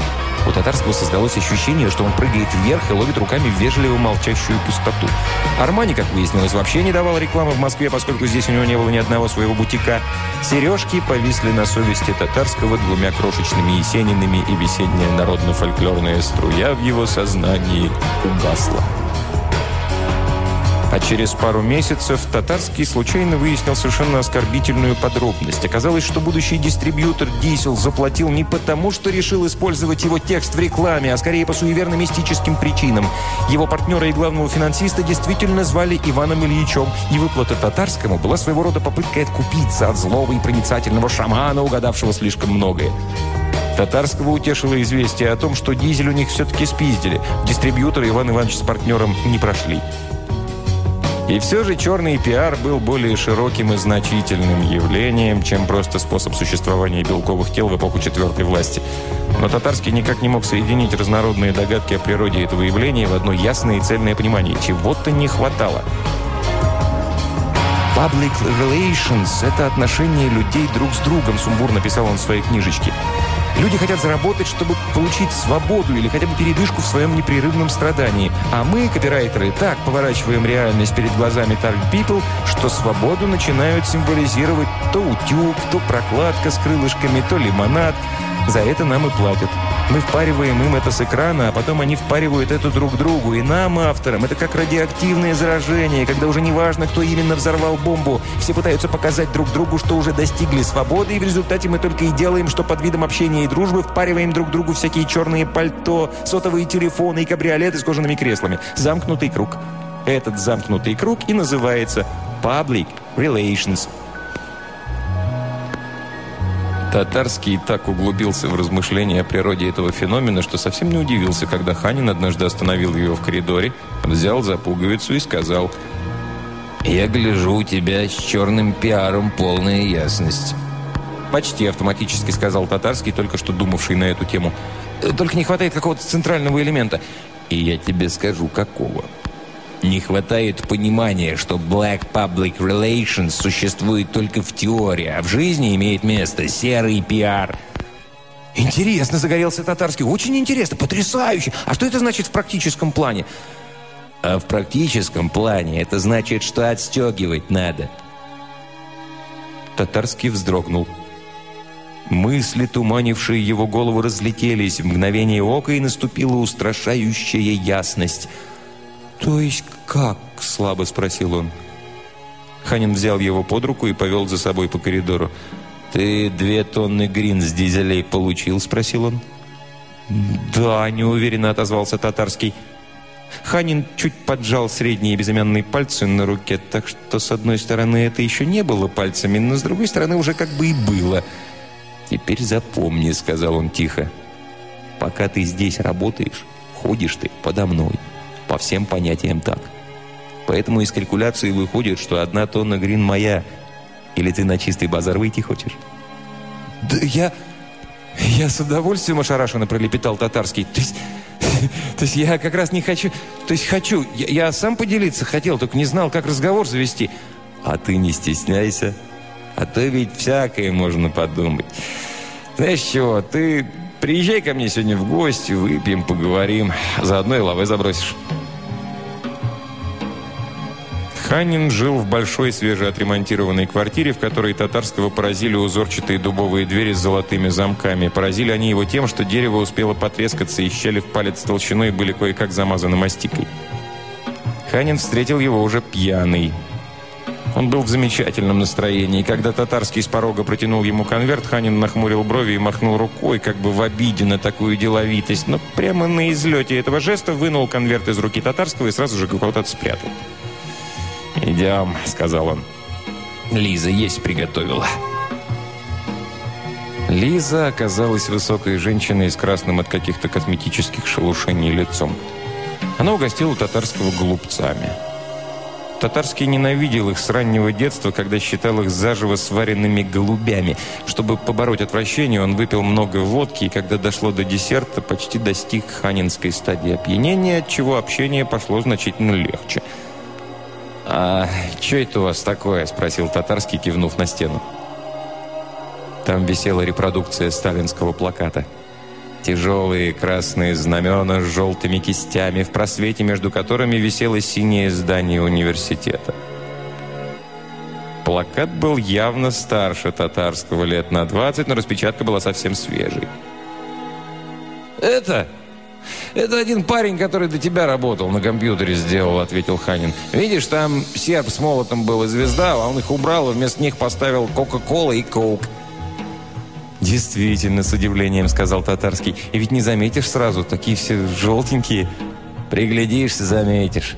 У Татарского создалось ощущение, что он прыгает вверх и ловит руками вежливо молчащую пустоту. Армани, как выяснилось, вообще не давал рекламы в Москве, поскольку здесь у него не было ни одного своего бутика. Сережки повисли на совести Татарского двумя крошечными Есенинами, и весенняя народно-фольклорная струя в его сознании угасла. А через пару месяцев Татарский случайно выяснил совершенно оскорбительную подробность. Оказалось, что будущий дистрибьютор «Дизель» заплатил не потому, что решил использовать его текст в рекламе, а скорее по суеверно мистическим причинам. Его партнера и главного финансиста действительно звали Иваном Ильичем, и выплата Татарскому была своего рода попыткой откупиться от злого и проницательного шамана, угадавшего слишком многое. Татарского утешило известие о том, что дизель у них все-таки спиздили. Дистрибьюторы Иван Иванович с партнером не прошли. И все же черный пиар был более широким и значительным явлением, чем просто способ существования белковых тел в эпоху четвертой власти. Но Татарский никак не мог соединить разнородные догадки о природе этого явления в одно ясное и цельное понимание. Чего-то не хватало. «Public relations – это отношение людей друг с другом», сумбур написал он в своей книжечке. Люди хотят заработать, чтобы получить свободу или хотя бы передышку в своем непрерывном страдании. А мы, копирайтеры, так поворачиваем реальность перед глазами target people, что свободу начинают символизировать то утюг, то прокладка с крылышками, то лимонад. За это нам и платят. Мы впариваем им это с экрана, а потом они впаривают это друг другу. И нам, авторам, это как радиоактивное заражение, когда уже не важно, кто именно взорвал бомбу. Все пытаются показать друг другу, что уже достигли свободы, и в результате мы только и делаем, что под видом общения и дружбы впариваем друг другу всякие черные пальто, сотовые телефоны и кабриолеты с кожаными креслами. Замкнутый круг. Этот замкнутый круг и называется Public Relations – Татарский так углубился в размышления о природе этого феномена, что совсем не удивился, когда Ханин однажды остановил его в коридоре, взял за пуговицу и сказал «Я гляжу, у тебя с черным пиаром полная ясность». «Почти автоматически», — сказал Татарский, только что думавший на эту тему. «Только не хватает какого-то центрального элемента». «И я тебе скажу, какого». Не хватает понимания, что Black Public Relations существует только в теории, а в жизни имеет место серый пиар. Интересно, загорелся татарский. Очень интересно, потрясающе. А что это значит в практическом плане? А в практическом плане это значит, что отстегивать надо. Татарский вздрогнул. Мысли, туманившие его голову, разлетелись. В мгновение ока и наступила устрашающая ясность – «То есть как?» – слабо спросил он. Ханин взял его под руку и повел за собой по коридору. «Ты две тонны грин с дизелей получил?» – спросил он. «Да», – неуверенно отозвался татарский. Ханин чуть поджал средние безымянные пальцы на руке, так что, с одной стороны, это еще не было пальцами, но с другой стороны, уже как бы и было. «Теперь запомни», – сказал он тихо. «Пока ты здесь работаешь, ходишь ты подо мной». По всем понятиям так. Поэтому из калькуляции выходит, что одна тонна грин моя. Или ты на чистый базар выйти хочешь? Да я... Я с удовольствием ошарашенно пролепетал татарский. То есть... То есть я как раз не хочу... То есть хочу. Я, я сам поделиться хотел, только не знал, как разговор завести. А ты не стесняйся. А то ведь всякое можно подумать. Знаешь чего, ты Приезжай ко мне сегодня в гости, выпьем, поговорим. Заодно и лавы забросишь». Ханин жил в большой свежеотремонтированной квартире, в которой татарского поразили узорчатые дубовые двери с золотыми замками. Поразили они его тем, что дерево успело потрескаться, и щели в палец толщиной были кое-как замазаны мастикой. Ханин встретил его уже пьяный. Он был в замечательном настроении, когда татарский с порога протянул ему конверт, Ханин нахмурил брови и махнул рукой, как бы в обиде на такую деловитость, но прямо на излете этого жеста вынул конверт из руки татарского и сразу же куда-то спрятал. «Идем», — сказал он. «Лиза есть приготовила». Лиза оказалась высокой женщиной с красным от каких-то косметических шелушений лицом. Она угостила татарского голубцами. Татарский ненавидел их с раннего детства, когда считал их заживо сваренными голубями. Чтобы побороть отвращение, он выпил много водки, и когда дошло до десерта, почти достиг ханинской стадии опьянения, от чего общение пошло значительно легче. «А что это у вас такое?» – спросил Татарский, кивнув на стену. Там висела репродукция сталинского плаката – Тяжелые красные знамена с желтыми кистями, в просвете между которыми висело синее здание университета. Плакат был явно старше татарского лет на 20, но распечатка была совсем свежей. «Это? Это один парень, который до тебя работал, на компьютере сделал», — ответил Ханин. «Видишь, там серп с молотом был и звезда, а он их убрал, и вместо них поставил Кока-Кола и Коук». «Действительно», — с удивлением сказал Татарский. «И ведь не заметишь сразу, такие все желтенькие». «Приглядишься, заметишь».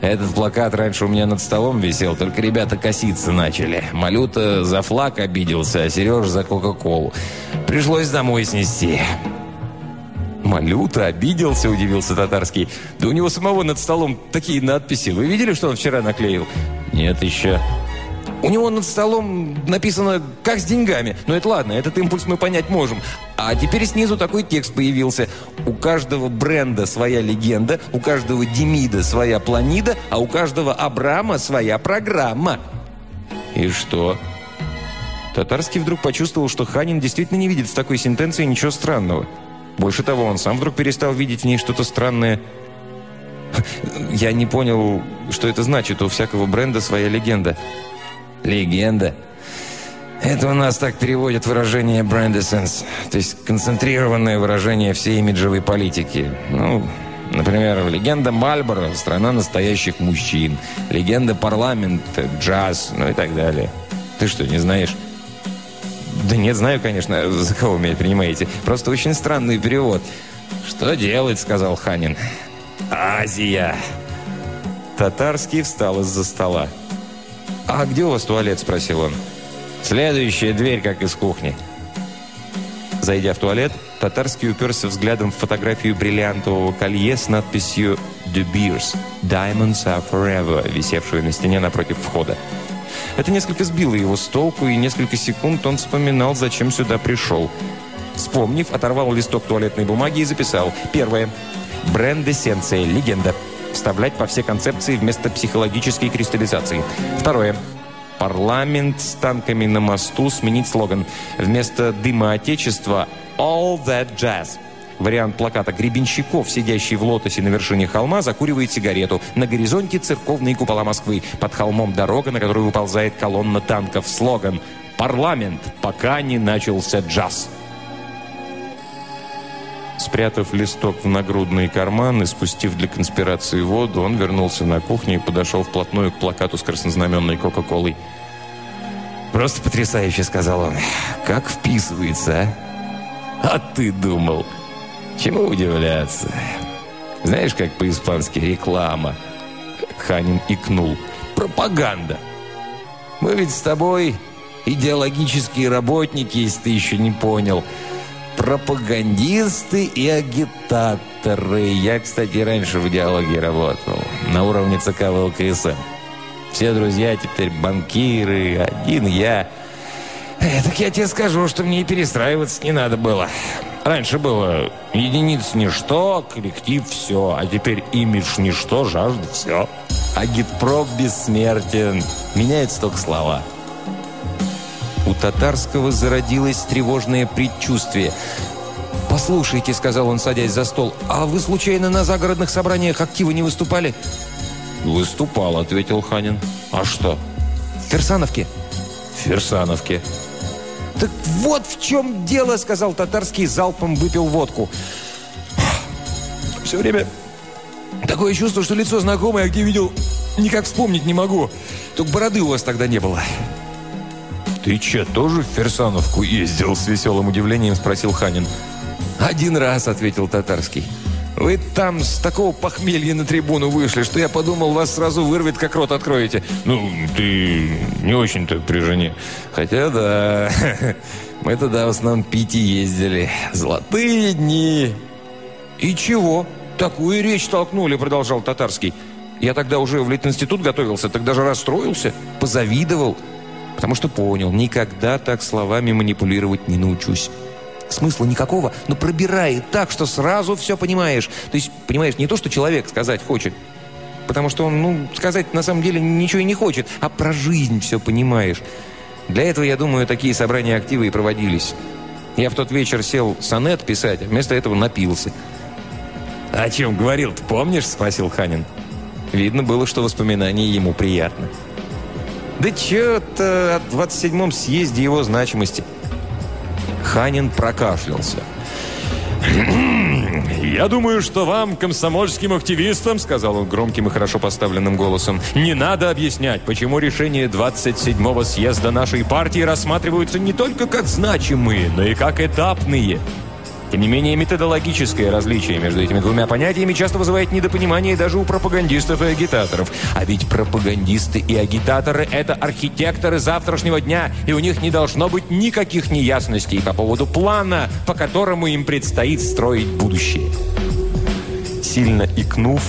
Этот плакат раньше у меня над столом висел, только ребята коситься начали. Малюта за флаг обиделся, а Сереж за Кока-Колу. Пришлось домой снести. «Малюта обиделся?» – удивился Татарский. «Да у него самого над столом такие надписи. Вы видели, что он вчера наклеил?» «Нет еще». У него над столом написано «как с деньгами». Но это ладно, этот импульс мы понять можем. А теперь снизу такой текст появился. У каждого бренда своя легенда, у каждого Демида своя планида, а у каждого Абрама своя программа. И что? Татарский вдруг почувствовал, что Ханин действительно не видит в такой сентенции ничего странного. Больше того, он сам вдруг перестал видеть в ней что-то странное. Я не понял, что это значит. У всякого бренда своя легенда. Легенда. Это у нас так переводят выражение «brand essence», то есть концентрированное выражение всей имиджевой политики. Ну, например, легенда Мальборо – страна настоящих мужчин, легенда парламента, джаз, ну и так далее. Ты что, не знаешь? Да нет, знаю, конечно, за кого вы меня принимаете. Просто очень странный перевод. «Что делать?» – сказал Ханин. «Азия!» Татарский встал из-за стола. «А где у вас туалет?» – спросил он. «Следующая дверь, как из кухни». Зайдя в туалет, Татарский уперся взглядом в фотографию бриллиантового колье с надписью «De Beers. Diamonds are forever», висевшую на стене напротив входа. Это несколько сбило его с толку, и несколько секунд он вспоминал, зачем сюда пришел. Вспомнив, оторвал листок туалетной бумаги и записал. Первое. Бренд эссенция. Легенда вставлять по все концепции вместо психологической кристаллизации. Второе. Парламент с танками на мосту сменить слоган. Вместо «Дыма Отечества» «All that jazz». Вариант плаката Гребенщиков, сидящий в лотосе на вершине холма, закуривает сигарету. На горизонте церковные купола Москвы. Под холмом дорога, на которую выползает колонна танков. Слоган «Парламент, пока не начался джаз». Спрятав листок в нагрудный карман и спустив для конспирации воду, он вернулся на кухню и подошел вплотную к плакату с краснознаменной Кока-Колой. «Просто потрясающе», — сказал он. «Как вписывается, а? А ты думал? Чему удивляться? Знаешь, как по-испански реклама?» Ханин икнул. «Пропаганда. Мы ведь с тобой идеологические работники, если ты еще не понял» пропагандисты и агитаторы. Я, кстати, раньше в диалоге работал, на уровне ЦК ВЛКСМ. Все друзья теперь банкиры, один я. Э, так я тебе скажу, что мне и перестраиваться не надо было. Раньше было единиц ничто, коллектив все, а теперь имидж ничто, жажда все. Агитпроп бессмертен. Меняются только слова. У татарского зародилось тревожное предчувствие. «Послушайте», — сказал он, садясь за стол, «а вы случайно на загородных собраниях актива не выступали?» «Выступал», — ответил Ханин. «А что?» «В Ферсановке». «В Ферсановке». «Так вот в чем дело», — сказал татарский, залпом выпил водку. «Все время такое чувство, что лицо знакомое, а где видел, никак вспомнить не могу. Только бороды у вас тогда не было». «Ты че, тоже в Ферсановку ездил?» С веселым удивлением спросил Ханин. «Один раз», — ответил татарский. «Вы там с такого похмелья на трибуну вышли, что я подумал, вас сразу вырвет, как рот откроете». «Ну, ты не очень-то при жене». «Хотя да, мы тогда в основном пить и ездили. Золотые дни». «И чего? Такую речь толкнули», — продолжал татарский. «Я тогда уже в Литинститут готовился, тогда же расстроился, позавидовал, потому что понял, никогда так словами манипулировать не научусь». Смысла никакого, но пробирает так, что сразу все понимаешь. То есть, понимаешь, не то, что человек сказать хочет, потому что он, ну, сказать на самом деле ничего и не хочет, а про жизнь все понимаешь. Для этого, я думаю, такие собрания активы и проводились. Я в тот вечер сел сонет писать, а вместо этого напился. «О чем говорил ты помнишь?» – спросил Ханин. Видно было, что воспоминание ему приятно. «Да чё-то от 27-м съезде его значимости». Ханин прокашлялся. «Я думаю, что вам, комсомольским активистам, — сказал он громким и хорошо поставленным голосом, — не надо объяснять, почему решения 27-го съезда нашей партии рассматриваются не только как значимые, но и как этапные. Тем не менее, методологическое различие между этими двумя понятиями часто вызывает недопонимание даже у пропагандистов и агитаторов. А ведь пропагандисты и агитаторы – это архитекторы завтрашнего дня, и у них не должно быть никаких неясностей по поводу плана, по которому им предстоит строить будущее. Сильно икнув,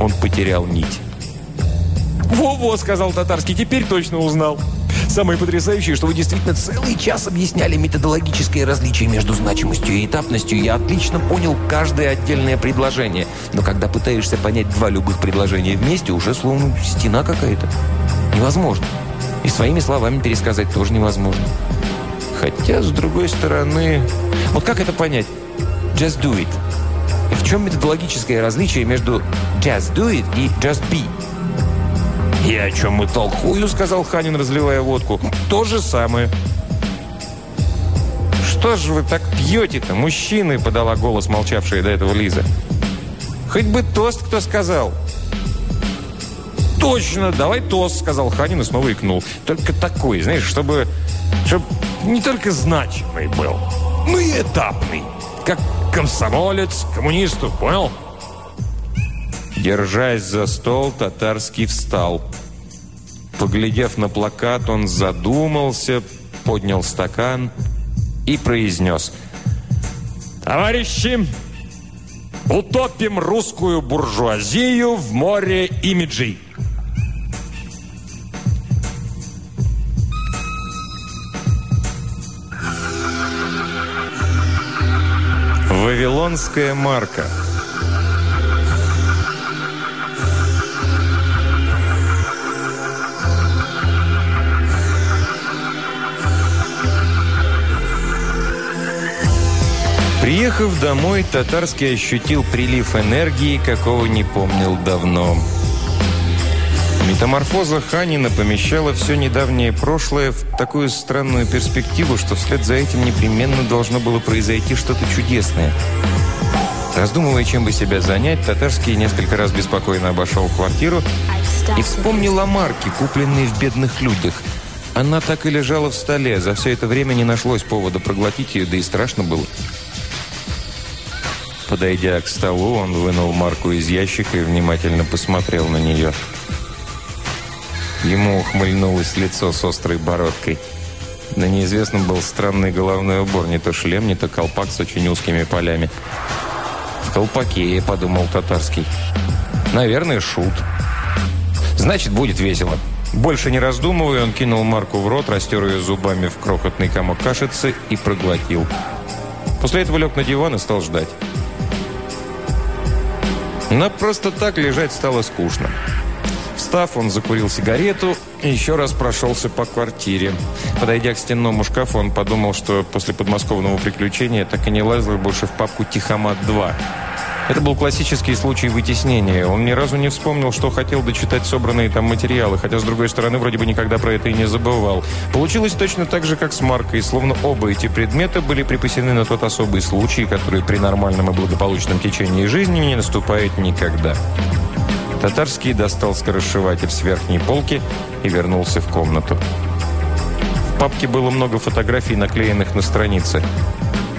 он потерял нить. «Во-во», – сказал татарский, – «теперь точно узнал». Самое потрясающее, что вы действительно целый час объясняли методологическое различие между значимостью и этапностью. Я отлично понял каждое отдельное предложение. Но когда пытаешься понять два любых предложения вместе, уже словно стена какая-то. Невозможно. И своими словами пересказать тоже невозможно. Хотя, с другой стороны... Вот как это понять? Just do it. В чем методологическое различие между just do it и just be? «И о чем мы толкую?» — сказал Ханин, разливая водку. «То же самое». «Что же вы так пьете-то, мужчины?» — подала голос молчавшая до этого Лиза. «Хоть бы тост кто сказал». «Точно, давай тост», — сказал Ханин и снова икнул. «Только такой, знаешь, чтобы, чтобы не только значимый был, но и этапный. Как комсомолец, коммунисту, понял?» Держась за стол, татарский встал. Поглядев на плакат, он задумался, поднял стакан и произнес. «Товарищи, утопим русскую буржуазию в море имиджей!» Вавилонская марка – Приехав домой, Татарский ощутил прилив энергии, какого не помнил давно. Метаморфоза Ханина помещала все недавнее прошлое в такую странную перспективу, что вслед за этим непременно должно было произойти что-то чудесное. Раздумывая, чем бы себя занять, Татарский несколько раз беспокойно обошел квартиру и вспомнил о марке, купленной в «Бедных людях». Она так и лежала в столе. За все это время не нашлось повода проглотить ее, да и страшно было. Подойдя к столу, он вынул марку из ящика и внимательно посмотрел на нее. Ему ухмыльнулось лицо с острой бородкой. На неизвестном был странный головной убор, не то шлем, не то колпак с очень узкими полями. «В колпаке», — подумал татарский. «Наверное, шут. Значит, будет весело». Больше не раздумывая, он кинул марку в рот, растер ее зубами в крохотный комок кашицы и проглотил. После этого лег на диван и стал ждать. Но просто так лежать стало скучно. Встав, он закурил сигарету и еще раз прошелся по квартире. Подойдя к стенному шкафу, он подумал, что после подмосковного приключения так и не лазил больше в папку «Тихомат-2». Это был классический случай вытеснения. Он ни разу не вспомнил, что хотел дочитать собранные там материалы, хотя, с другой стороны, вроде бы никогда про это и не забывал. Получилось точно так же, как с Маркой, словно оба эти предмета были припасены на тот особый случай, который при нормальном и благополучном течении жизни не наступает никогда. Татарский достал скоросшиватель с верхней полки и вернулся в комнату. В папке было много фотографий, наклеенных на странице.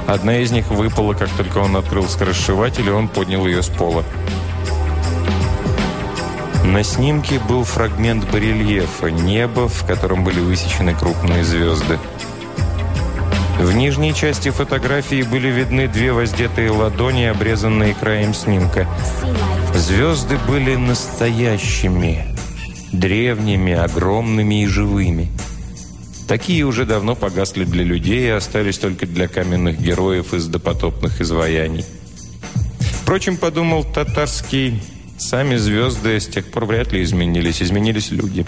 Одна из них выпала, как только он открыл скоросшиватель, и он поднял ее с пола. На снимке был фрагмент барельефа, небо, в котором были высечены крупные звезды. В нижней части фотографии были видны две воздетые ладони, обрезанные краем снимка. Звезды были настоящими, древними, огромными и живыми. Такие уже давно погасли для людей и остались только для каменных героев из допотопных изваяний. Впрочем, подумал татарский, сами звезды с тех пор вряд ли изменились, изменились люди.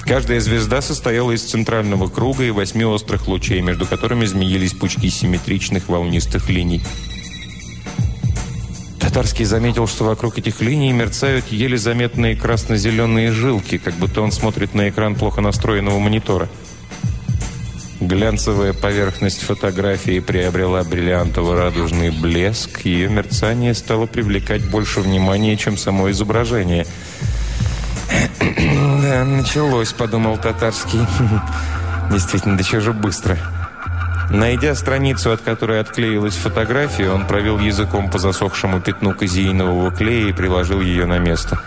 Каждая звезда состояла из центрального круга и восьми острых лучей, между которыми змеились пучки симметричных волнистых линий. Татарский заметил, что вокруг этих линий мерцают еле заметные красно-зеленые жилки, как будто он смотрит на экран плохо настроенного монитора. Глянцевая поверхность фотографии приобрела бриллиантово-радужный блеск, ее мерцание стало привлекать больше внимания, чем само изображение. «Да, началось», — подумал Татарский. «Действительно, да чего же быстро». Найдя страницу, от которой отклеилась фотография, он провел языком по засохшему пятну казеинового клея и приложил ее на место.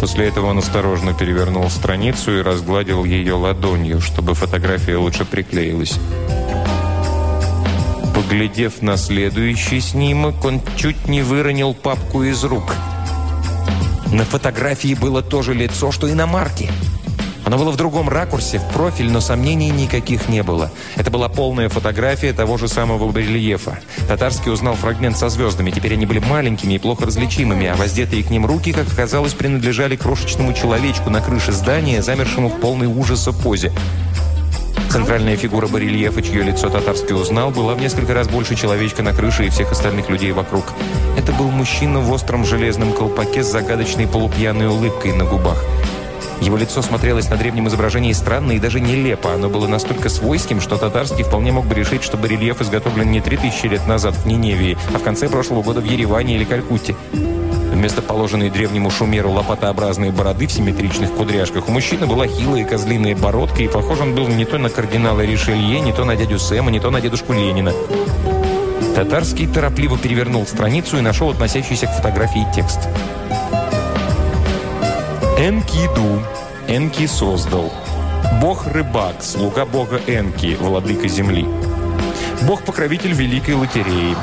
После этого он осторожно перевернул страницу и разгладил ее ладонью, чтобы фотография лучше приклеилась. Поглядев на следующий снимок, он чуть не выронил папку из рук. На фотографии было то же лицо, что и на марке. Оно было в другом ракурсе, в профиль, но сомнений никаких не было. Это была полная фотография того же самого барельефа. Татарский узнал фрагмент со звездами. Теперь они были маленькими и плохо различимыми, а воздетые к ним руки, как оказалось, принадлежали крошечному человечку на крыше здания, замершему в полной ужаса позе. Центральная фигура барельефа, чье лицо татарский узнал, была в несколько раз больше человечка на крыше и всех остальных людей вокруг. Это был мужчина в остром железном колпаке с загадочной полупьяной улыбкой на губах. Его лицо смотрелось на древнем изображении странно и даже нелепо. Оно было настолько свойским, что татарский вполне мог бы решить, что барельеф изготовлен не 3000 лет назад в Ниневии, а в конце прошлого года в Ереване или Калькутте. Вместо положенной древнему шумеру лопатообразной бороды в симметричных кудряшках у мужчины была хилая козлиная бородка, и похож он был не то на кардинала Ришелье, не то на дядю Сэма, не то на дедушку Ленина. Татарский торопливо перевернул страницу и нашел относящийся к фотографии текст. Энкиду. Энки создал. Бог-рыбак, слуга бога Энки, владыка земли. Бог-покровитель Великой Лотереи.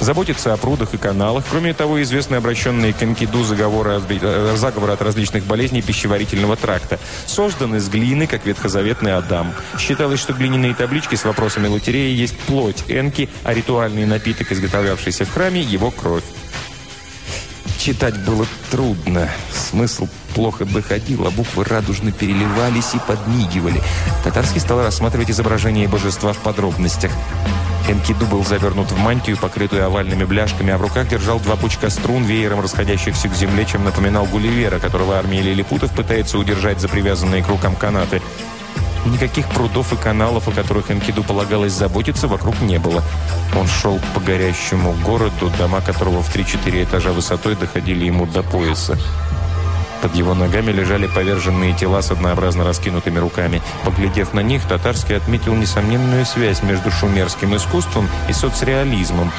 Заботится о прудах и каналах. Кроме того, известны обращенные к Энкиду заговоры, э, заговоры от различных болезней пищеварительного тракта. Создан из глины, как ветхозаветный Адам. Считалось, что глиняные таблички с вопросами лотереи есть плоть Энки, а ритуальный напиток, изготовлявшийся в храме, его кровь. Читать было трудно. Смысл плохо доходил, а буквы радужно переливались и подмигивали. Татарский стал рассматривать изображение божества в подробностях. Энкиду был завернут в мантию, покрытую овальными бляшками, а в руках держал два пучка струн, веером расходящихся к земле, чем напоминал Гулливера, которого армия лилипутов пытается удержать за привязанные к рукам канаты. Никаких прудов и каналов, о которых Энкиду полагалось заботиться, вокруг не было. Он шел по горящему городу, дома которого в 3-4 этажа высотой доходили ему до пояса. Под его ногами лежали поверженные тела с однообразно раскинутыми руками. Поглядев на них, Татарский отметил несомненную связь между шумерским искусством и соцреализмом.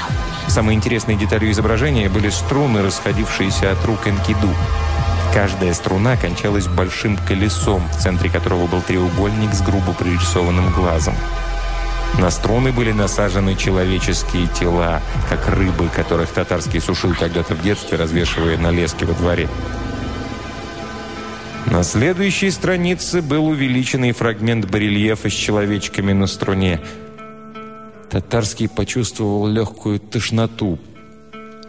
Самой интересной деталью изображения были струны, расходившиеся от рук Энкиду. Каждая струна кончалась большим колесом, в центре которого был треугольник с грубо прорисованным глазом. На струны были насажены человеческие тела, как рыбы, которых татарский сушил когда-то в детстве, развешивая на леске во дворе. На следующей странице был увеличенный фрагмент барельефа с человечками на струне. Татарский почувствовал легкую тошноту.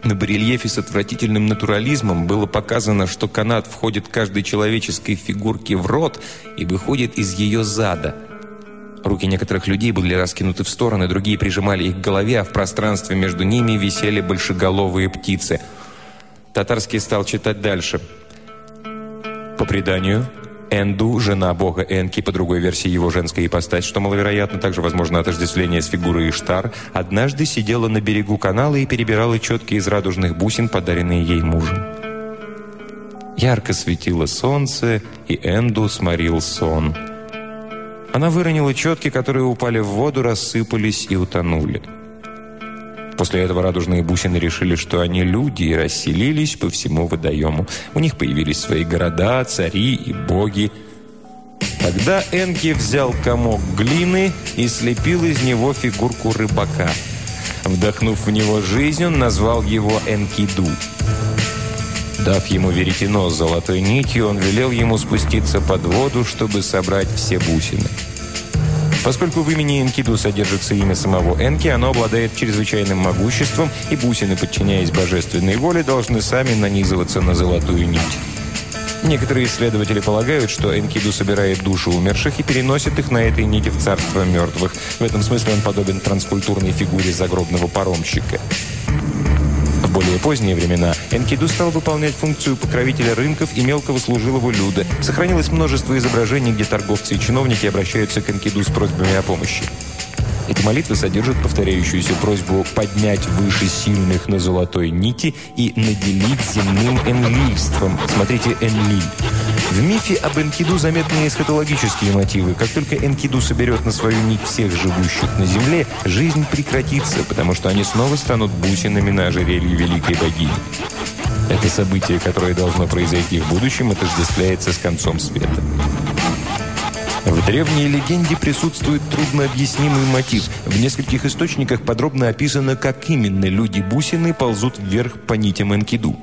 На барельефе с отвратительным натурализмом было показано, что канат входит каждой человеческой фигурке в рот и выходит из ее зада. Руки некоторых людей были раскинуты в стороны, другие прижимали их к голове, а в пространстве между ними висели большеголовые птицы. Татарский стал читать дальше. По преданию, Энду, жена бога Энки, по другой версии его женская ипостась, что маловероятно, также возможно отождествление с фигурой Иштар, однажды сидела на берегу канала и перебирала четки из радужных бусин, подаренные ей мужем. Ярко светило солнце, и Энду сморил сон. Она выронила четки, которые упали в воду, рассыпались и утонули. После этого радужные бусины решили, что они люди, и расселились по всему водоему. У них появились свои города, цари и боги. Тогда Энки взял комок глины и слепил из него фигурку рыбака. Вдохнув в него жизнь, он назвал его Энкиду. Дав ему веретено с золотой нитью, он велел ему спуститься под воду, чтобы собрать все бусины. Поскольку в имени Энкиду содержится имя самого Энки, оно обладает чрезвычайным могуществом, и бусины, подчиняясь божественной воле, должны сами нанизываться на золотую нить. Некоторые исследователи полагают, что Энкиду собирает души умерших и переносит их на этой нити в царство мертвых. В этом смысле он подобен транскультурной фигуре загробного паромщика. В более поздние времена Энкиду стал выполнять функцию покровителя рынков и мелкого служилого люда. Сохранилось множество изображений, где торговцы и чиновники обращаются к Энкиду с просьбами о помощи. Эти молитвы содержат повторяющуюся просьбу поднять выше сильных на золотой нити и наделить земным энлильством. Смотрите «Энлиль». В мифе об Энкиду заметны эсхатологические мотивы. Как только Энкиду соберет на свою нить всех живущих на земле, жизнь прекратится, потому что они снова станут бусинами на ожерелье великой богини. Это событие, которое должно произойти в будущем, отождествляется с концом света. В древней легенде присутствует труднообъяснимый мотив. В нескольких источниках подробно описано, как именно люди-бусины ползут вверх по нитям Энкиду.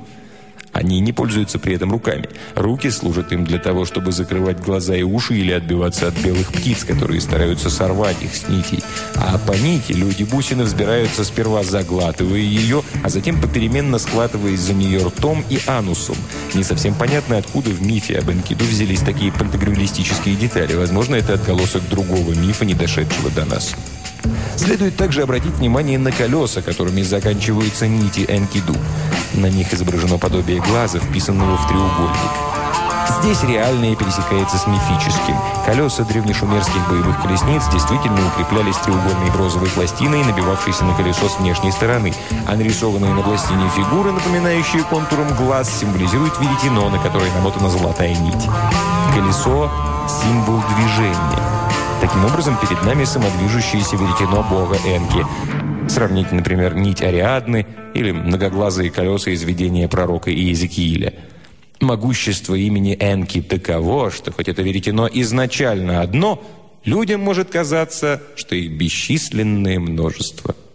Они не пользуются при этом руками. Руки служат им для того, чтобы закрывать глаза и уши или отбиваться от белых птиц, которые стараются сорвать их с нитей. А по нити люди-бусины взбираются сперва заглатывая ее, а затем попеременно схватываясь за нее ртом и анусом. Не совсем понятно, откуда в мифе об Энкиду взялись такие пантагрюлистические детали. Возможно, это отголосок другого мифа, не дошедшего до нас. Следует также обратить внимание на колеса, которыми заканчиваются нити энкиду. На них изображено подобие глаза, вписанного в треугольник. Здесь реальное пересекается с мифическим. Колеса древнешумерских боевых колесниц действительно укреплялись треугольной бронзовой пластиной, набивавшейся на колесо с внешней стороны, а нарисованные на пластине фигуры, напоминающие контуром глаз, символизируют веретено, на которое намотана золотая нить. Колесо – символ движения. Таким образом, перед нами самодвижущееся веретено бога Энки. Сравните, например, нить Ариадны или многоглазые колеса из видения пророка Иезекииля. Могущество имени Энки таково, что хоть это веретено изначально одно, людям может казаться, что их бесчисленное множество –